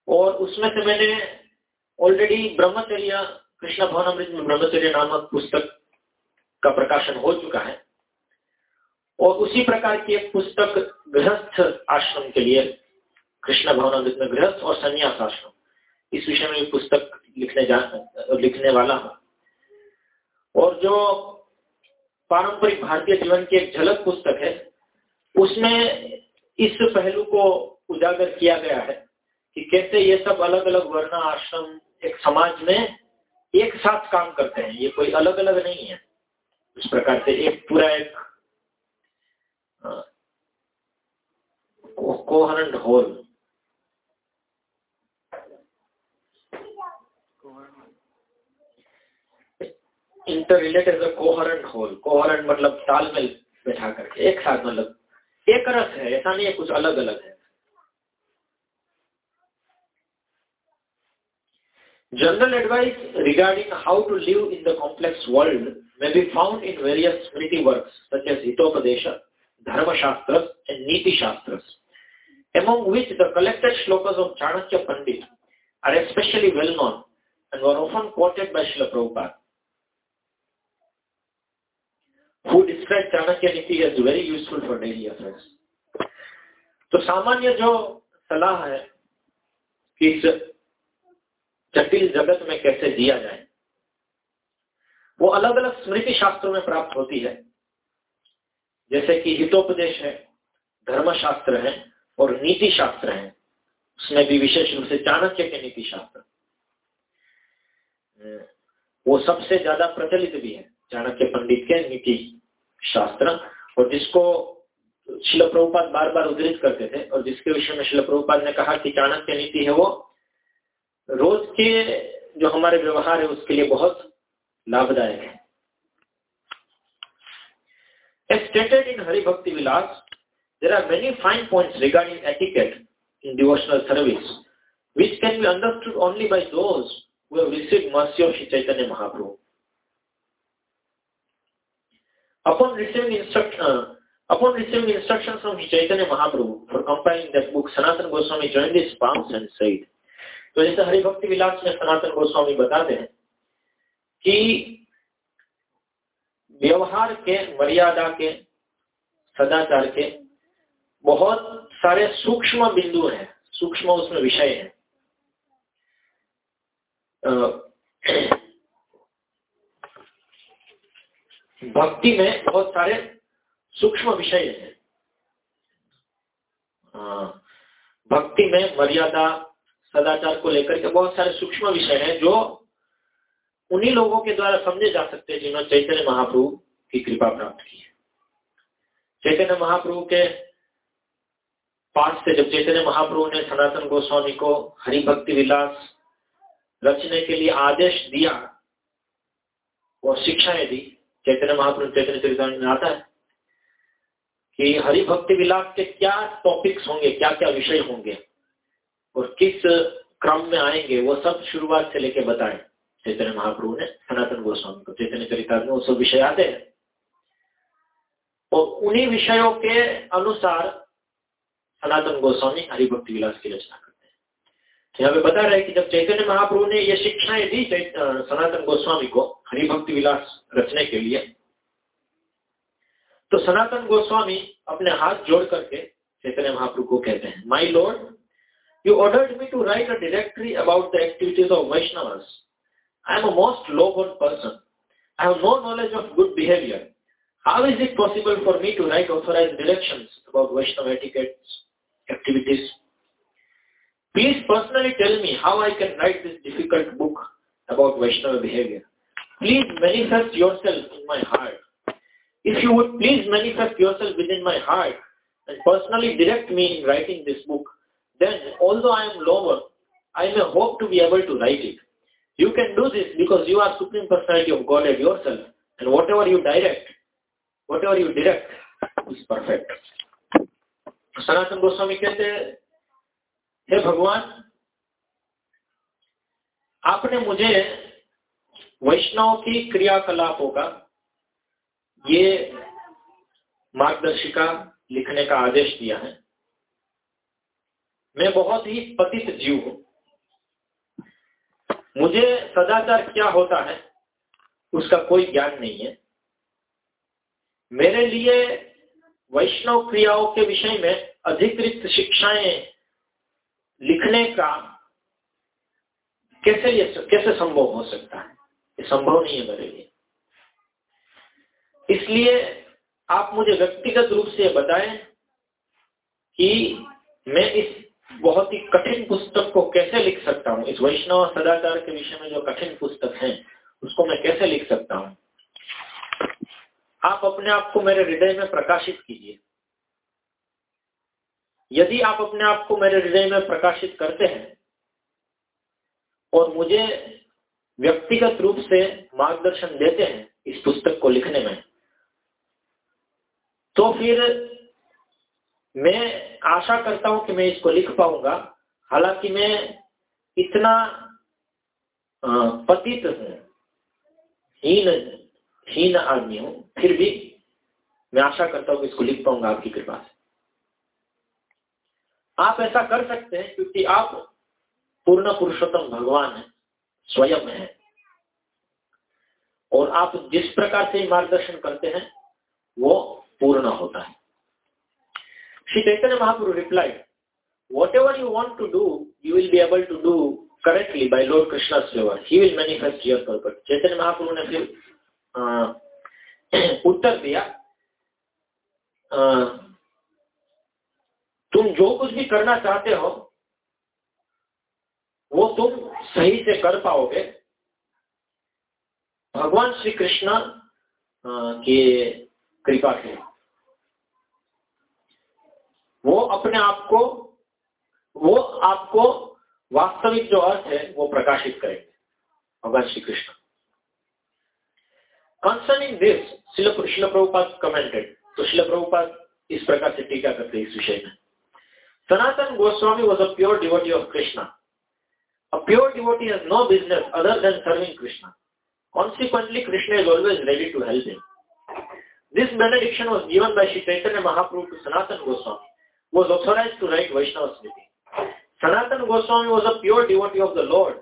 और उसमें से मैंने ऑलरेडी ब्रह्मचर्य, कृष्ण भवन अमृत में ब्रह्मचर्य नामक पुस्तक का प्रकाशन हो चुका है। और उसी प्रकार की एक पुस्तक, गृहस्थ आश्रम के लिए, कृष्ण भवन में गृहस्थ और संन्यास आश्रम, इस विषय में पुस्तक लिखने जा, लिखने वाला हूँ। और जो पारंपरिक भारतीय जीवन की एक झलक पुस्तक है, उसमें इस पहलू को उजागर किया गया है कि कैसे ये सब अलग अलग वर्ण आश्रम एक समाज में एक साथ काम करते हैं, ये कोई अलग अलग नहीं है। इस प्रकार से एक पूरा एक whole. Interrelate as a coherent whole. Coherent मतलब तालमेल बैठा करके, एक साथ मतलब एक रस है, ऐसा नहीं है कुछ अलग अलग है। General advice regarding how to live in the complex world may be found in various Smriti works such as Hitopadesha, Dharma Shastras and Niti Shastras, among which the collected shlokas of Chanakya Pandit are especially well known and were often quoted by Srila Prabhupada, who described Chanakya Niti as very useful for daily affairs. तो सामान्य जो सलाह है कि इस जटिल जगत में कैसे जिया जाए। वो अलग अलग स्मृति शास्त्रों में प्राप्त होती है। जैसे कि हितोपदेश है, धर्मशास्त्र है और नीति शास्त्र है। उसमें भी विशेष रूप से चाणक्य के नीति शास्त्र वो सबसे ज़्यादा प्रचलित भी है, चाणक्य पंडित के नीति शास्त्र और जिसको शिल प्रभुपाद बार बार उद्धृत करते थे और जिसके विषय में शिल प्रभुपाद ने कहा कि चाणक्य नीति है वो रोज के जो हमारे व्यवहार है उसके लिए बहुत लाभदायक है As stated in Hari Bhakti Vilas, there are many fine points regarding etiquette in devotional service, which can be understood only by those who have received mercy. Upon receiving, instruct, uh, upon receiving instructions from Chaitanya Mahaprabhu for compiling that book, Sanatan Goswami joined his palms and said, तो जैसे हरिभक्ति विलास में सनातन गोस्वामी बताते हैं कि व्यवहार के, मर्यादा के, सदाचार के बहुत सारे सूक्ष्म बिंदु हैं, सूक्ष्म उसमें विषय है। भक्ति में बहुत सारे सूक्ष्म विषय हैं। भक्ति में मर्यादा सदाचार को लेकर के बहुत सारे सूक्ष्म विषय हैं जो उन्हीं लोगों के द्वारा समझे जा सकते हैं जिन्होंने चैतन्य महाप्रभु की कृपा प्राप्त की है। चैतन्य महाप्रभु के पास से जब चैतन्य महाप्रभु ने सनातन गोस्वामी को हरि भक्ति विलास रचने के लिए आदेश दिया और शिक्षाएँ दी, चैतन्य महाप्रभु चैतन्य चरित्र में आता है कि हरि भक्ति विलास के क्या टॉपिक्स होंगे क्या क्या विषय होंगे? और किस क्रम में आएँगे, वो सब शुरुआत से लेके बताए। चैतन्य महाप्रभु ने, सनातन गोस्वामी को, चैतन्य चरित्र में वो सब विषय आते हैं। और उन्हीं विषयों के अनुसार सनातन गोस्वामी हरिभक्ति विलास की रचना करते हैं। तो यहाँ पे बता रहे कि जब चैतन्य महाप्रभु ने ये शिक्षाएँ दी सनातन गोस्वामी को हरिभक्ति विलास रचने के लिए तो सनातन गोस्वामी अपने हाथ जोड़ करके चैतन्य महाप्रभु को कहते हैं my lord You ordered me to write a directory about the activities of Vaishnavas. I am a most low-born person. I have no knowledge of good behavior. How is it possible for me to write authorized directions about Vaishnava etiquettes, activities? Please personally tell me how I can write this difficult book about Vaishnava behavior. Please manifest yourself in my heart. If you would please manifest yourself within my heart and personally direct me in writing this book, then although I am lower, I may hope to be able to write it. You can do this because you are Supreme Personality of Godhead yourself and whatever you direct, whatever you direct is perfect. Sanatana Goswami कहते हैं हे भगवान आपने मुझे वैष्णव की क्रियाकलापों का ये मार्गदर्शिका लिखने का आदेश दिया है मैं बहुत ही पतित जीव हूँ। मुझे सदाचार क्या होता है, उसका कोई ज्ञान नहीं है। मेरे लिए वैष्णव क्रियाओं के विषय में अधिकृत शिक्षाएँ लिखने का कैसे ये कैसे संभव हो सकता है? ये संभव नहीं है मेरे लिए। इसलिए आप मुझे व्यक्तिगत रूप से बताएँ कि मैं इस बहुत ही कठिन पुस्तक को कैसे लिख सकता हूँ? इस वैष्णव सदाचार के विषय में जो कठिन पुस्तक है, उसको मैं कैसे लिख सकता हूँ? आप अपने आप को मेरे हृदय में प्रकाशित कीजिए। यदि आप अपने आप को मेरे हृदय में प्रकाशित करते हैं और मुझे व्यक्तिगत रूप से मार्गदर्शन देते हैं इस पुस्तक को लिखने में तो फिर मैं आशा करता हूँ कि मैं इसको लिख पाऊँगा। हालाँकि मैं इतना पतित हूँ, हीन हीन आदमी हूँ, फिर भी मैं आशा करता हूँ कि इसको लिख पाऊँगा आपकी कृपा से। आप ऐसा कर सकते हैं क्योंकि आप पूर्ण पुरुषोत्तम भगवान है, स्वयं है। और आप जिस प्रकार से मार्गदर्शन करते हैं, वो पूर्ण होता है। Chaitanya Mahaprabhu replied whatever you want to do you will be able to do correctly by lord Krishna favour he will manifest your purpose Chaitanya Mahaprabhu ने फिर उत्तर दिया तुम जो कुछ भी करना चाहते हो, वो तुम सही से कर पाओगे. भगवान श्री कृष्ण की कृपा से वो अपने आप को वो आपको वास्तविक जो अर्थ है वो प्रकाशित करेंगे भगवान Shri Krishna Concerning this, Srila Prabhupada commented, तो शिल प्रभुपाद इस प्रकार से टीका करते हैं इस विषय में Sanatana Goswami was a pure devotee of Krishna a pure devotee has no business other than serving Krishna Consequently, Krishna is always ready to help him. This benediction was given by Sri Chaitanya Mahaprabhu to Sanatan Goswami, was authorized to write Vaishnava Smriti. Sanatan Goswami was a pure devotee of the Lord,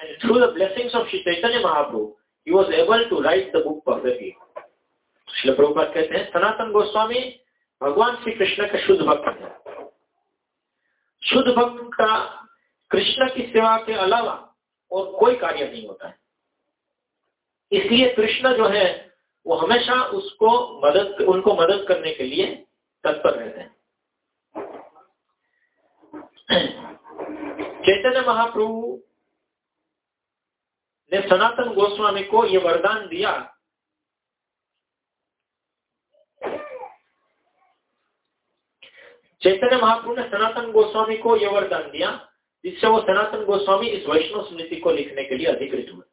and through the blessings of Sri Chaitanya Mahaprabhu, he was able to write the book perfectly. Srila Prabhupada कहते हैं सनातन गोस्वामी भगवान श्री कृष्ण का शुद्ध भक्त है शुद्ध भक्त का कृष्ण की सेवा के अलावा और कोई कार्य नहीं होता है इसलिए कृष्ण जो है वो हमेशा उसको मदद उनको मदद करने के लिए तत्पर रहते हैं चैतन्य महाप्रभु ने सनातन गोस्वामी को यह वरदान दिया। चैतन्य महाप्रभु ने सनातन गोस्वामी को यह वरदान दिया, जिससे वो सनातन गोस्वामी इस वैष्णव स्मृति को लिखने के लिए अधिकृत हुए।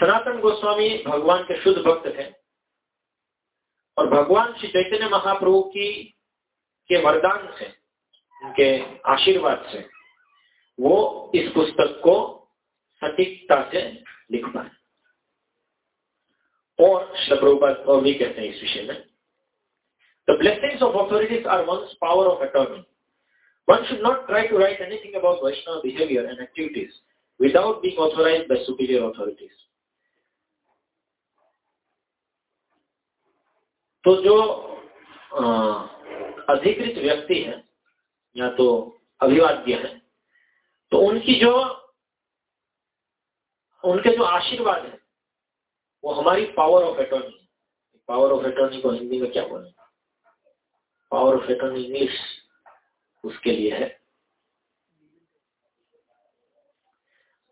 सनातन गोस्वामी भगवान के शुद्ध भक्त थे और भगवान श्री चैतन्य महाप्रभु की के वरदान से उनके आशीर्वाद से वो इस पुस्तक को सटीकता से लिख पाए। और श्रभुपात और भी कहते हैं इस विषय में the blessings of authorities are one power of attorney one should not try to write anything about Vaishnava behaviour and activities without being authorize by superior authorities तो जो अधिकृत व्यक्ति है या तो अभिवाद्य है तो उनकी जो, उनके जो आशीर्वाद है, वो हमारी पावर ऑफ़ है। पावर ऑफ़ अटॉर्नी को हिंदी में क्या बोले? पावर ऑफ़ अटॉर्नी इंग्लिश उसके लिए है।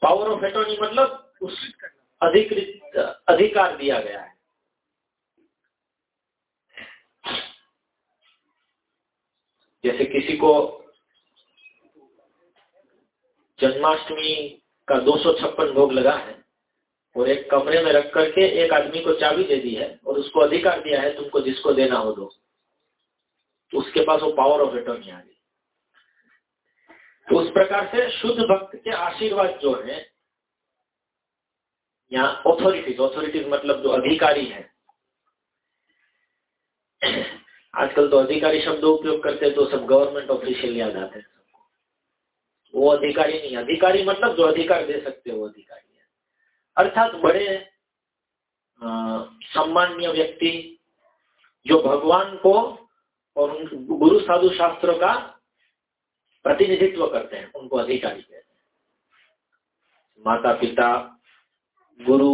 पावर ऑफ़ अटॉर्नी मतलब उस अधिकृत, अधिकार दिया गया है। जैसे किसी को जन्माष्टमी का दो सौ छप्पन भोग लगा है, और एक कमरे में रख करके एक आदमी को चाबी दे दी है, और उसको अधिकार दिया है तुमको जिसको देना हो दो तो उसके पास वो पावर ऑफ़ अटॉर्नी आ गई। तो उस प्रकार से शुद्ध भक्त के आशीर्वाद जो है, या ऑथोरिटीज ऑथोरिटीज मतलब जो अधिकारी है आजकल तो अधिकारी शब्द उपयोग करते हैं तो सब गवर्नमेंट ऑफिशियल याद आते हैं सबको। वो अधिकारी नहीं, अधिकारी मतलब जो अधिकार दे सकते वो अधिकारी है। अर्थात बड़े सम्मान्य व्यक्ति जो भगवान को और उन गुरु साधु शास्त्र का प्रतिनिधित्व करते हैं, उनको अधिकारी कहते हैं। माता पिता गुरु,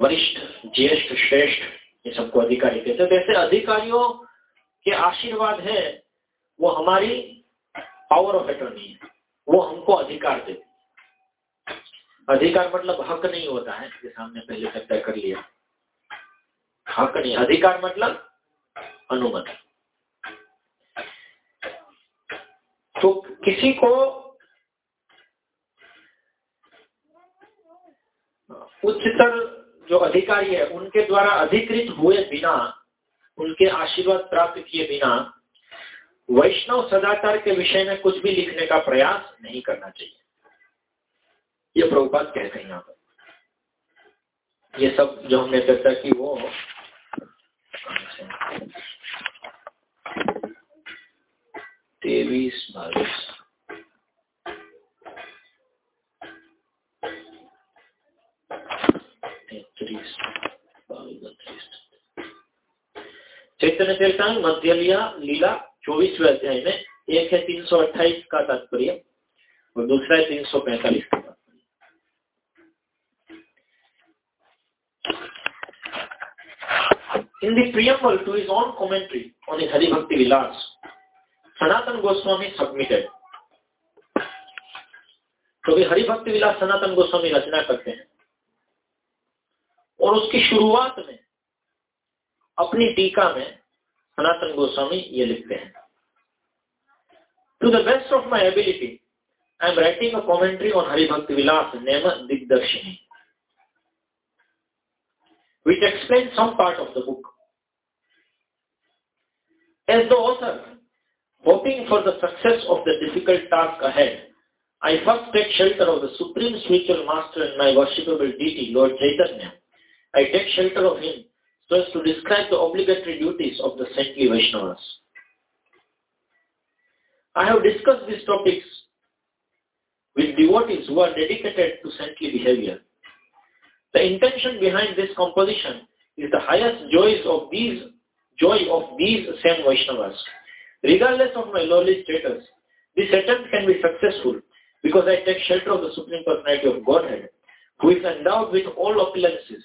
वरिष्ठ, ज्येष्ठ, श्रेष्ठ ये सबको अधिकारी कहते हैं। वैसे अधिकारियों के आशीर्वाद है, वो हमारी पावर ऑफ़ अटर्नी है। वो हमको अधिकार देती अधिकार मतलब हक नहीं होता है जैसे हमने पहले चर्चा कर लिया। हक नहीं, अधिकार मतलब अनुमति। तो किसी को उच्चतर जो अधिकारी है, उनके द्वारा अधिकृत हुए बिना, उनके आशीर्वाद प्राप्त किए बिना, वैष्णव सदाचार के विषय में कुछ भी लिखने का प्रयास नहीं करना चाहिए। ये प्रभुपात कहते हैं यहाँ पर। ये सब जो हमने चर्चा की वो तेईस बाईस। चैतन्य चरितांग मध्य लीला चौबीसवें अध्याय में एक है तीन सौ अट्ठाईस का तात्पर्य और दूसरा है तीन सौ पैंतालीस का तात्पर्य। In the preamble to his own commentary on his Hari Bhakti Vilas, Sanatan Goswami submitted. तो हरि भक्ति विलास सनातन गोस्वामी रचना करते हैं। और उसकी शुरुआत में अपनी टीका में सनातन गोस्वामी ये लिखते हैं to the best of my ability I am writing a commentary on Haribhakti Vilasa name Digdarshini which explains some part of the book. As the author, hoping for the success of the difficult task ahead, I first take shelter of the Supreme Spiritual Master and my worshipable deity, Lord Chaitanya. I take shelter of him so as to describe the obligatory duties of the saintly Vaishnavas. I have discussed these topics with devotees who are dedicated to saintly behavior. The intention behind this composition is the highest joys of these joy of these same Vaishnavas. Regardless of my lowly status, this attempt can be successful because I take shelter of the Supreme Personality of Godhead, who is endowed with all opulences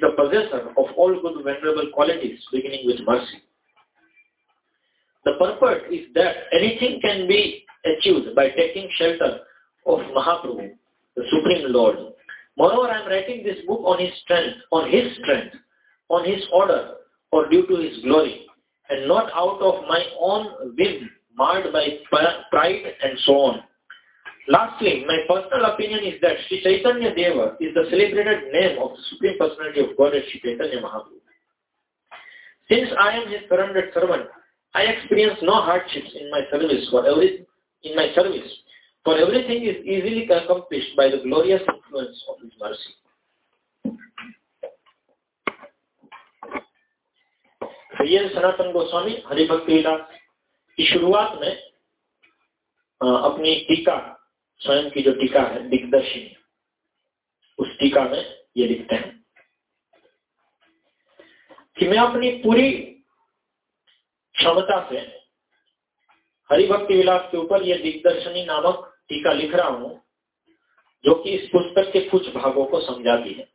the possessor of all good venerable qualities, beginning with mercy. The purport is that anything can be achieved by taking shelter of Mahaprabhu, the Supreme Lord. Moreover, I am writing this book on his strength, on his strength, on his order, or due to his glory, and not out of my own whim, marred by pride and so on. Lastly, my personal opinion is that Sri Chaitanya Deva is the celebrated name of the Supreme Personality of Godhead, Sri Chaitanya Mahaprabhu. Since I am his surrendered servant, I experience no hardships in my service for every in my service, for everything is easily accomplished by the glorious influence of his mercy. ये सनातन गोस्वामी हरिभक्ति विलास की शुरुआत में अपनी टीका स्वयं की जो टीका है, दिग्दर्शिनी, उस टीका में ये लिखते हैं। कि मैं अपनी पूरी क्षमता से हरिभक्ति विलास के ऊपर यह दिग्दर्शनी नामक टीका लिख रहा हूँ, जो कि इस पुस्तक के कुछ भागों को समझाती है।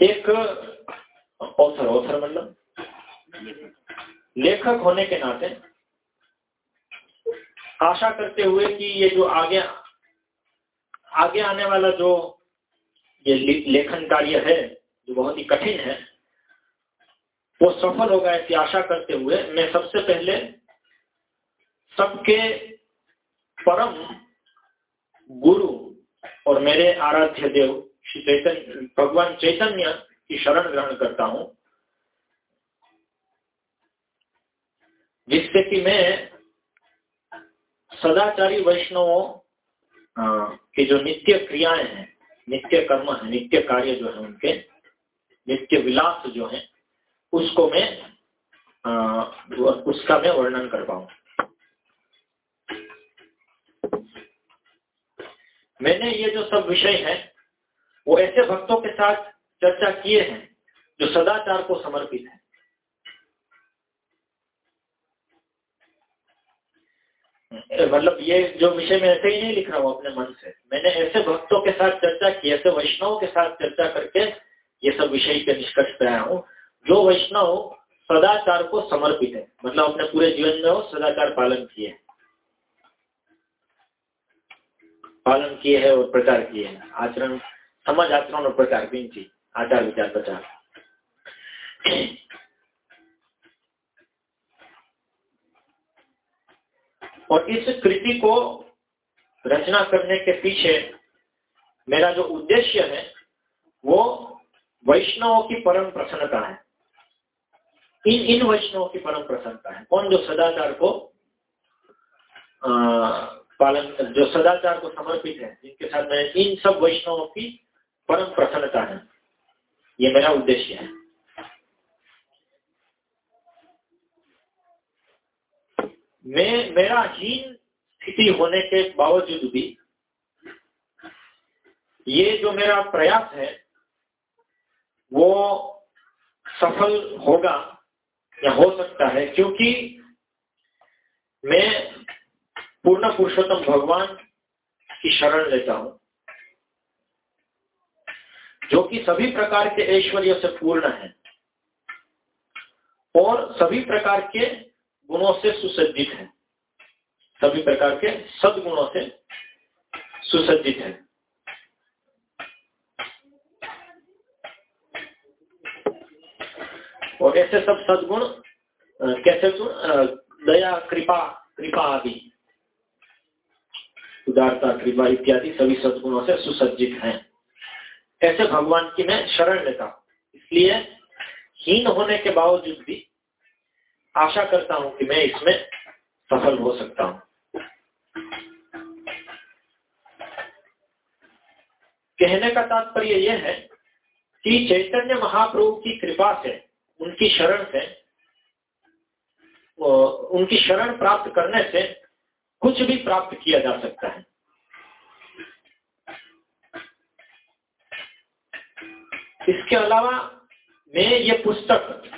एक ऑथर ऑथर मतलब लेखक होने के नाते आशा करते हुए कि ये जो आगे आगे आने वाला जो ये लेखन कार्य है, जो बहुत ही कठिन है, वो सफल होगा ऐसी आशा करते हुए मैं सबसे पहले सबके परम गुरु और मेरे आराध्य देव, श्री चैतन्य, भगवान चैतन्य की शरण ग्रहण करता हूँ। जिससे कि मैं सदाचारी वैष्णवों की जो नित्य क्रियाएँ हैं नित्य कर्म है नित्य कार्य जो है उनके नित्य विलास जो है उसको मैं आ, उसका मैं वर्णन कर पाऊ। मैंने ये जो सब विषय है वो ऐसे भक्तों के साथ चर्चा किए हैं जो सदाचार को समर्पित है। मतलब ये जो विषय में ऐसे ही नहीं लिख रहा हूँ अपने मन से। मैंने ऐसे भक्तों के साथ चर्चा की, ऐसे वैष्णव के साथ चर्चा करके ये सब विषय के निष्कर्ष पे आया हूँ। जो वैष्णव सदाचार को समर्पित है मतलब अपने पूरे जीवन में वो सदाचार पालन किए पालन किए है और प्रचार किए हैं। आचरण, समाज आचरण और प्रचार तीन आचार विचार प्रचार। और इस कृति को रचना करने के पीछे मेरा जो उद्देश्य है वो वैष्णवों की परम प्रसन्नता है। इन इन वैष्णवों की परम प्रसन्नता है। कौन जो सदाचार को आ, पालन जो सदाचार को समर्पित है जिनके साथ मैं इन सब वैष्णवों की परम प्रसन्नता है ये मेरा उद्देश्य है। मैं, मेरा हीन स्थिति होने के बावजूद भी ये जो मेरा प्रयास है, वो सफल होगा या हो सकता है, क्योंकि मैं पूर्ण पुरुषोत्तम भगवान की शरण लेता हूँ, जो कि सभी प्रकार के ऐश्वर्य से पूर्ण है और सभी प्रकार के गुणों से सुसज्जित है। सभी प्रकार के सदगुणों से सुसज्जित है। और ऐसे सब सदगुण कैसे दया, कृपा कृपा आदि। उदारता, कृपा इत्यादि सभी सदगुणों से सुसज्जित हैं। ऐसे भगवान की मैं शरण लेता इसलिए हीन होने के बावजूद भी आशा करता हूँ कि मैं इसमें सफल हो सकता हूँ। कहने का तात्पर्य यह है कि चैतन्य महाप्रभु की कृपा से, उनकी शरण से उनकी शरण प्राप्त करने से कुछ भी प्राप्त किया जा सकता है। इसके अलावा मैं ये पुस्तक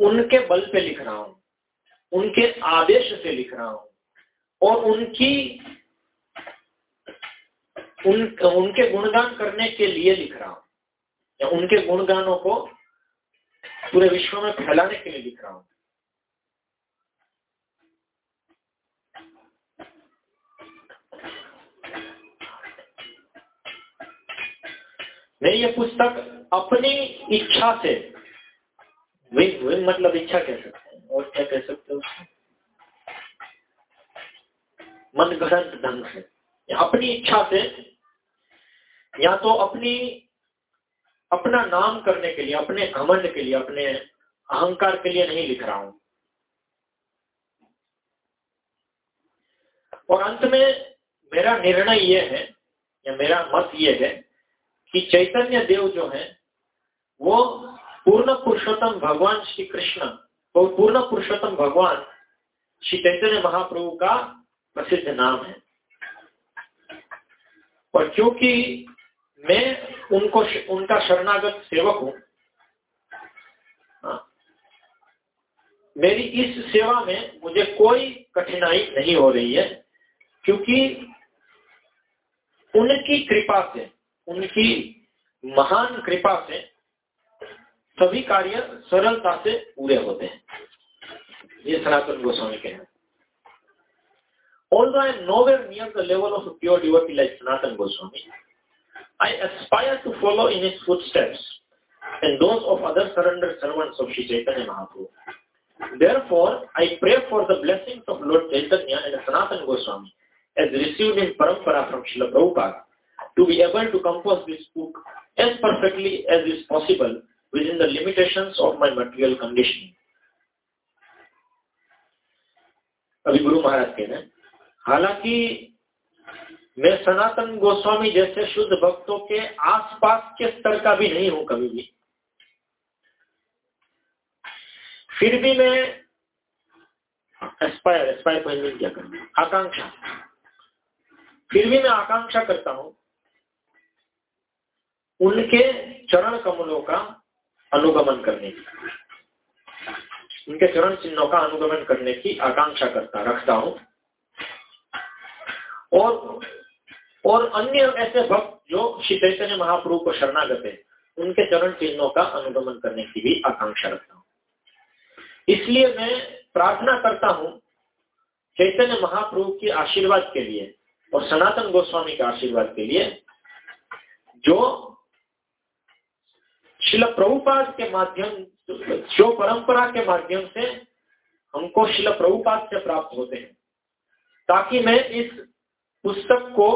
उनके बल पे लिख रहा हूँ, उनके आदेश से लिख रहा हूँ, और उनकी, उन, उनके गुणगान करने के लिए लिख रहा हूँ, या उनके गुणगानों को पूरे विश्व में फैलाने के लिए लिख रहा हूँ। मैं ये पुस्तक अपनी इच्छा से विंग विंग मतलब इच्छा कह सकते हैं। और क्या कह सकते हो मनगढ़ंत ढंग से। अपनी इच्छा से, या तो अपनी, अपना नाम करने के लिए, अपने घमंड के लिए, अपने अहंकार के लिए नहीं लिख रहा हूँ। और अंत में मेरा निर्णय यह है, या मेरा मत यह है, कि चैतन्य देव जो है, वो पूर्ण पुरुषोत्तम भगवान श्री कृष्ण वो पूर्ण पुरुषोत्तम भगवान श्री चैतन्य महाप्रभु का प्रसिद्ध नाम है। और क्योंकि मैं उनको उनका शरणागत सेवक हूँ हाँ, मेरी इस सेवा में मुझे कोई कठिनाई नहीं हो रही है क्योंकि उनकी कृपा से उनकी महान कृपा से सभी कार्य सरलता से पूरे होते हैं ये सनातन गोस्वामी के हैं Although I am nowhere near the level of a pure devotee like Sanatan Goswami, I aspire to follow in his footsteps and those of other surrendered servants of Sri Chaitanya Mahaprabhu. Therefore, I pray for the blessings of Lord Chaitanya and Sanatan Goswami as received in Parampara from Srila Prabhupada to be able to compose this book as perfectly as is possible within the limitations of my material conditioning. अभी गुरु महाराज कहना हालाँकि मैं सनातन गोस्वामी जैसे शुद्ध भक्तों के आसपास के स्तर का भी नहीं हूँ कभी भी। फिर भी मैं एस्पायर एस्पायर को हिंदी क्या करना आकांक्षा। फिर भी मैं आकांक्षा करता हूँ, उनके चरण कमलों का अनुगमन करने की। उनके चरण चिन्हों का अनुगमन करने की आकांक्षा करता, रखता हूँ। और और अन्य ऐसे भक्त जो श्री चैतन्य महाप्रभु को शरणागत है, उनके चरण चिन्हों का अनुगमन करने की भी आकांक्षा रखता हूँ। इसलिए मैं प्रार्थना करता हूँ चैतन्य महाप्रभु के आशीर्वाद के लिए और सनातन गोस्वामी के आशीर्वाद के लिए, जो शिल प्रभुपाद के माध्यम जो परंपरा के माध्यम से हमको शिल प्रभुपाद से प्राप्त होते हैं। ताकि मैं इस पुस्तक को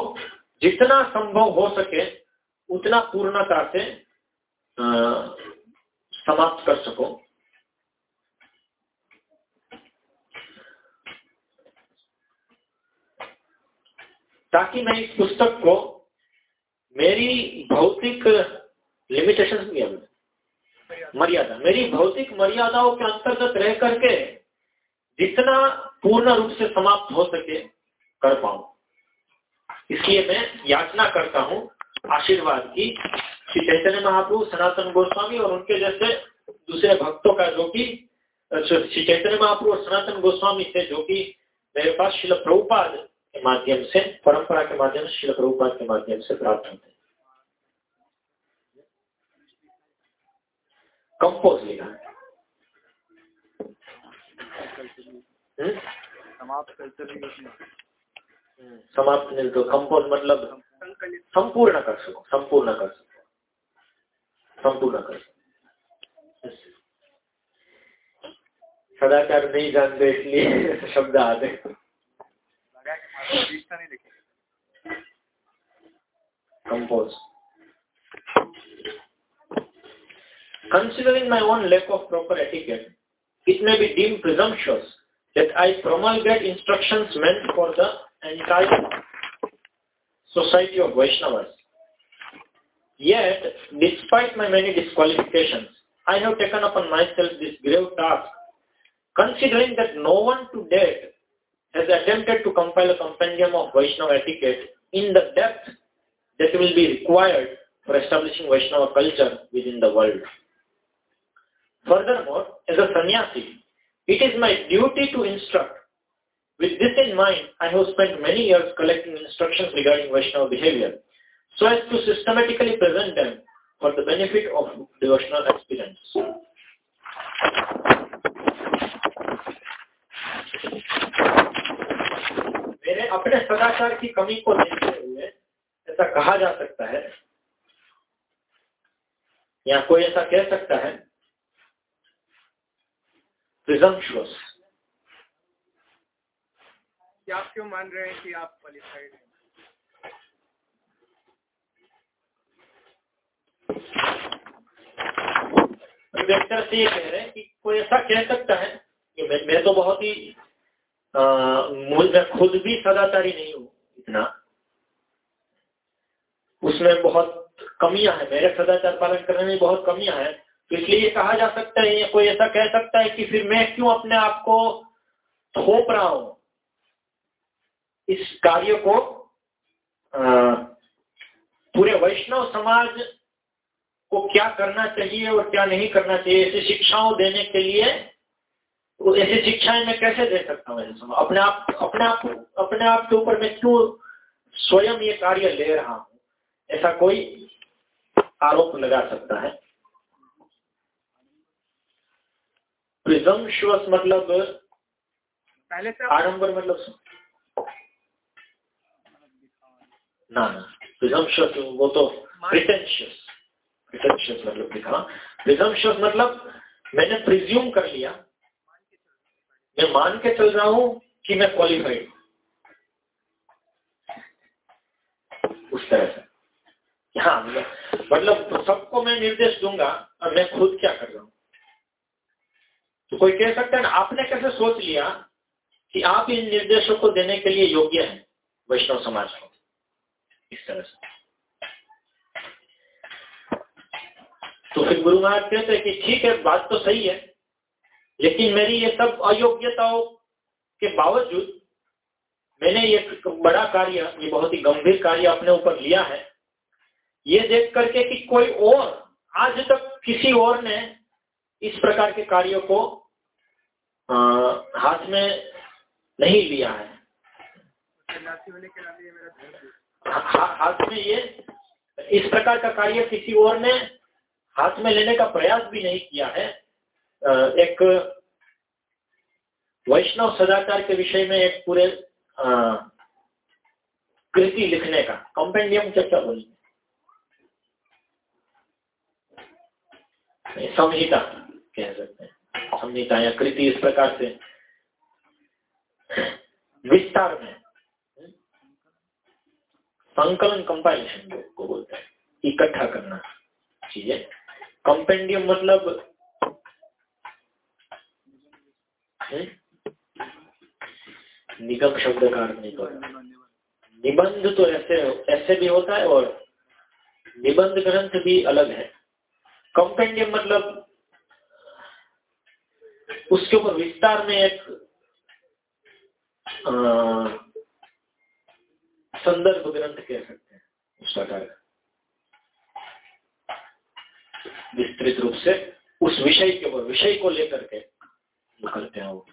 जितना संभव हो सके, उतना पूर्णता से समाप्त कर सको। ताकि मैं इस पुस्तक को मेरी भौतिक लिमिटेशन क्या मर्यादा। मेरी भौतिक मर्यादाओं के अंतर्गत रह करके जितना पूर्ण रूप से समाप्त हो सके कर पाऊँ। इसलिए मैं याचना करता हूँ आशीर्वाद की श्री चैतन्य महाप्रभु, सनातन गोस्वामी और उनके जैसे दूसरे भक्तों का जो कि श्री चैतन्य महाप्रभु और सनातन गोस्वामी से जो कि मेरे पास शिल प्रभुपाद के माध्यम से, परंपरा के माध्यम से, शिल प्रभुपाद के माध्यम से प्राप्त होते हैं। कब पहुंचेगा? हम्म? समाप्त नहीं तो कंपोज मतलब संपूर्ण कर सको संपूर्ण कर सको। संपूर्ण कर सको। सदाचार नहीं जानते इसलिए शब्द आते compose Considering my own lack of proper etiquette, it may be deemed presumptuous that I promulgate instructions meant for the entire society of Vaishnavas. Yet, despite my many disqualifications, I have taken upon myself this grave task, considering that no one to date has attempted to compile a compendium of Vaishnava etiquette in the depth that will be required for establishing Vaishnava culture within the world. Furthermore, as a sannyasi, it is my duty to instruct. With this in mind, I have spent many years collecting instructions regarding Vaishnava behavior, so as to systematically present them for the benefit of devotional experience. मेरे अपने सदाचार की कमी को देखते हुए ऐसा कहा जा सकता है या कोई ऐसा कह सकता है कि आप क्यों मान रहे हैं कि आप क्वालिफाइड हैं? से ये कह रहे हैं कि कोई ऐसा कह सकता है कि मैं, मैं तो बहुत ही मैं खुद भी सदाचारी नहीं हूँ इतना। उसमें बहुत कमियाँ हैं मेरे सदाचार पालन करने में बहुत कमियाँ हैं। तो इसलिए कहा जा सकता है या कोई ऐसा कह सकता है कि फिर मैं क्यों अपने आप को थोप रहा हूँ? इस कार्य को आ, पूरे वैष्णव समाज को क्या करना चाहिए और क्या नहीं करना चाहिए ऐसी शिक्षाओं देने के लिए तो ऐसी शिक्षाएँ मैं कैसे दे सकता हूँ अपने आप अपने आप अपने आप के ऊपर मैं क्यों स्वयं ये कार्य ले रहा हूँ? ऐसा कोई आरोप लगा सकता है? प्रिजम्पशुअस मतलब पहले से आडंबर मतलब ना ना प्रिजम्पशुअस वो तो प्रिटेंशियस प्रिटेंशियस मतलब दिखा। प्रिजम्पशुअस मतलब मैंने प्रिज्यूम कर लिया। मैं मान के चल रहा हूँ कि मैं क्वालिफाइड उस तरह से। हाँ मतलब सबको मैं निर्देश दूँगा और मैं खुद क्या कर रहा हूँ? तो कोई कह सकता है ना, आपने कैसे सोच लिया कि आप इन निर्देशों को देने के लिए योग्य हैं? वैष्णव समाज को। इस तरह से। तो फिर गुरु महाराज कहते हैं कि ठीक है, बात तो सही है, लेकिन मेरी ये सब अयोग्यताओं के बावजूद मैंने ये बड़ा कार्य, ये बहुत ही गंभीर कार्य अपने ऊपर लिया है। ये देख करके कि कोई और आज तक किसी और ने इस प्रकार के कार्यों को आ, हाथ में नहीं लिया है। हाथ में ये इस प्रकार का कार्य किसी और ने हाथ में लेने का प्रयास भी नहीं किया है। एक वैष्णव सदाचार के विषय में एक पूरे कृति लिखने का कंपेंडियम क्या बोलेंगे संहिता। कह सकते हैं। संहिता या कृति इस प्रकार से विस्तार में संकलन कंपाइलेशन को बोलते हैं, इकट्ठा करना चीज़ें। कंपेंडियम मतलब निगम शब्द का अर्थ नहीं पता। निबंध तो ऐसे ऐसे भी होता है और निबंध ग्रंथ भी अलग है। कंपेंडियम मतलब उसके ऊपर विस्तार में एक संदर्भ ग्रंथ कह सकते हैं उस प्रकार विस्तृत रूप से उस विषय के ऊपर, विषय को लेकर के करते हैं वो।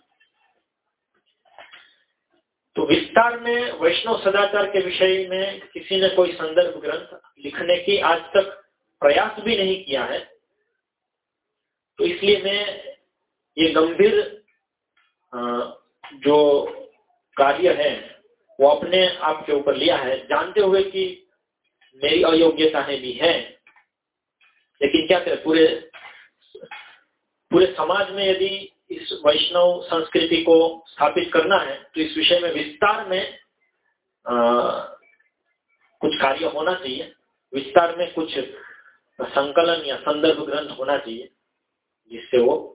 तो विस्तार में वैष्णव सदाचार के विषय में किसी ने कोई संदर्भ ग्रंथ लिखने की आज तक प्रयास भी नहीं किया है। तो इसलिए मैं ये गंभीर जो कार्य है वो अपने आप के ऊपर लिया है। जानते हुए कि मेरी अयोग्यताएँ भी हैं लेकिन क्या करें? पूरे पूरे समाज में यदि इस वैष्णव संस्कृति को स्थापित करना है तो इस विषय में विस्तार में आ, कुछ कार्य होना चाहिए। विस्तार में कुछ संकलन या संदर्भ ग्रंथ होना चाहिए जिससे वो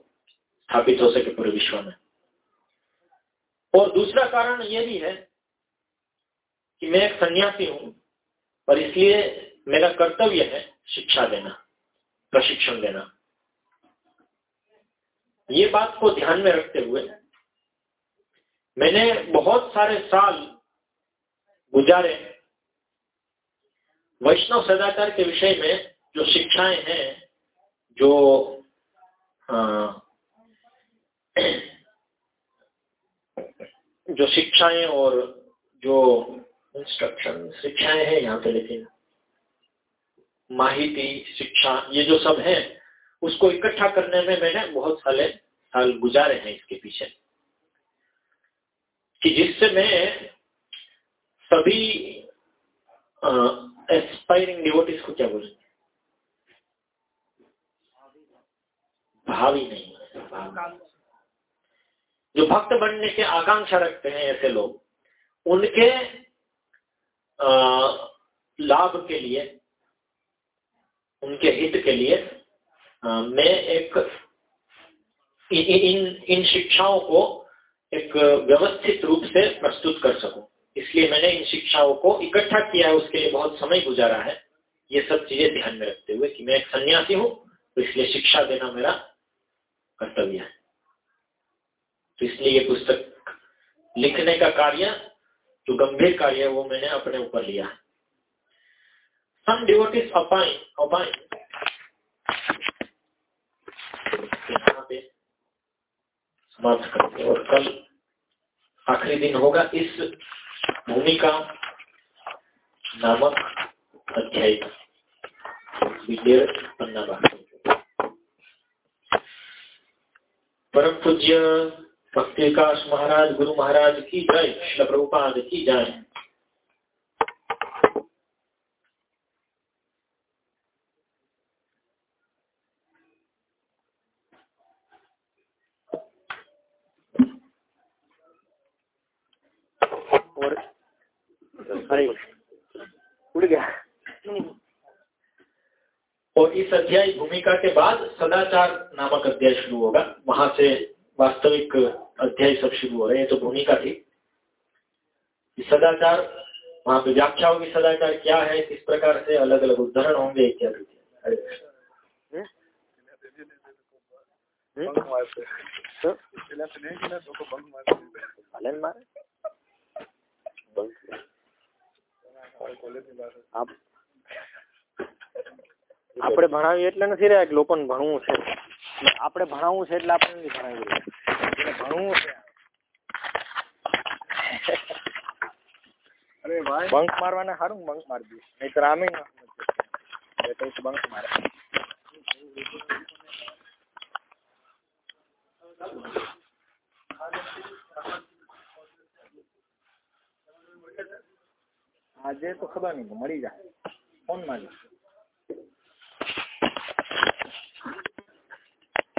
स्थापित हो सके पूरे विश्व में। और दूसरा कारण यह भी है कि मैं एक सन्यासी हूँ और इसलिए मेरा कर्तव्य है शिक्षा देना प्रशिक्षण देना। ये बात को ध्यान में रखते हुए मैंने बहुत सारे साल गुजारे। वैष्णव सदाचार के विषय में जो शिक्षाएँ हैं जो आ, जो शिक्षाएँ और जो इंस्ट्रक्शन शिक्षाएँ हैं यहाँ पे, लेकिन माहिती, शिक्षा, ये जो सब है, उसको इकट्ठा करने में मैंने बहुत साले साल गुजारे हैं इसके पीछे। कि जिससे मैं सभी एस्पायरिंग डिवोटिस को क्या बोलेंगे? भावी नहीं भावी। जो भक्त बनने के आकांक्षा रखते हैं ऐसे लोग उनके लाभ के लिए उनके हित के लिए आ, मैं एक इन इन शिक्षाओं को एक व्यवस्थित रूप से प्रस्तुत कर सकूँ। इसलिए मैंने इन शिक्षाओं को इकट्ठा किया है उसके लिए बहुत समय गुजारा है। ये सब चीज़ें ध्यान में रखते हुए कि मैं एक सन्यासी हूँ तो इसलिए शिक्षा देना मेरा कर्तव्य है। इसलिए ये पुस्तक लिखने का कार्य, जो गंभीर कार्य है, वो मैंने अपने ऊपर लिया। सम डिवोटिस अपाइन अपाइन समाप्त करते और कल आखिरी दिन होगा इस भूमिका नामक अध्याय पन्ना परम पूज्य भक्ति विकास महाराज, गुरु महाराज की जय श्री प्रभुपाद की जय। उड़ गया। और इस अध्याय भूमिका के बाद सदाचार नामक अध्याय शुरू होगा। वहाँ से वास्तविक अध्याय सब शुरू हो रहे हैं तो भूमिका थी सदाचार वहां पे व्याख्या होगी सदाचार क्या है किस प्रकार से अलग अलग उदाहरण होंगे इत्यादि मारे આપણે ભણાવીએ એટલે નથી રહ્યા કે લોકોને ભણવું છે આપણે ભણાવવું છે એટલે આપણે નથી ભણાવ્યું ભણવું છે અરે ભાઈ બંક મારવાને સારું બંક મારજે નહીં તો રામે બંક મારે આજે તો ખબર નહીં મળી જાય ફોન મારી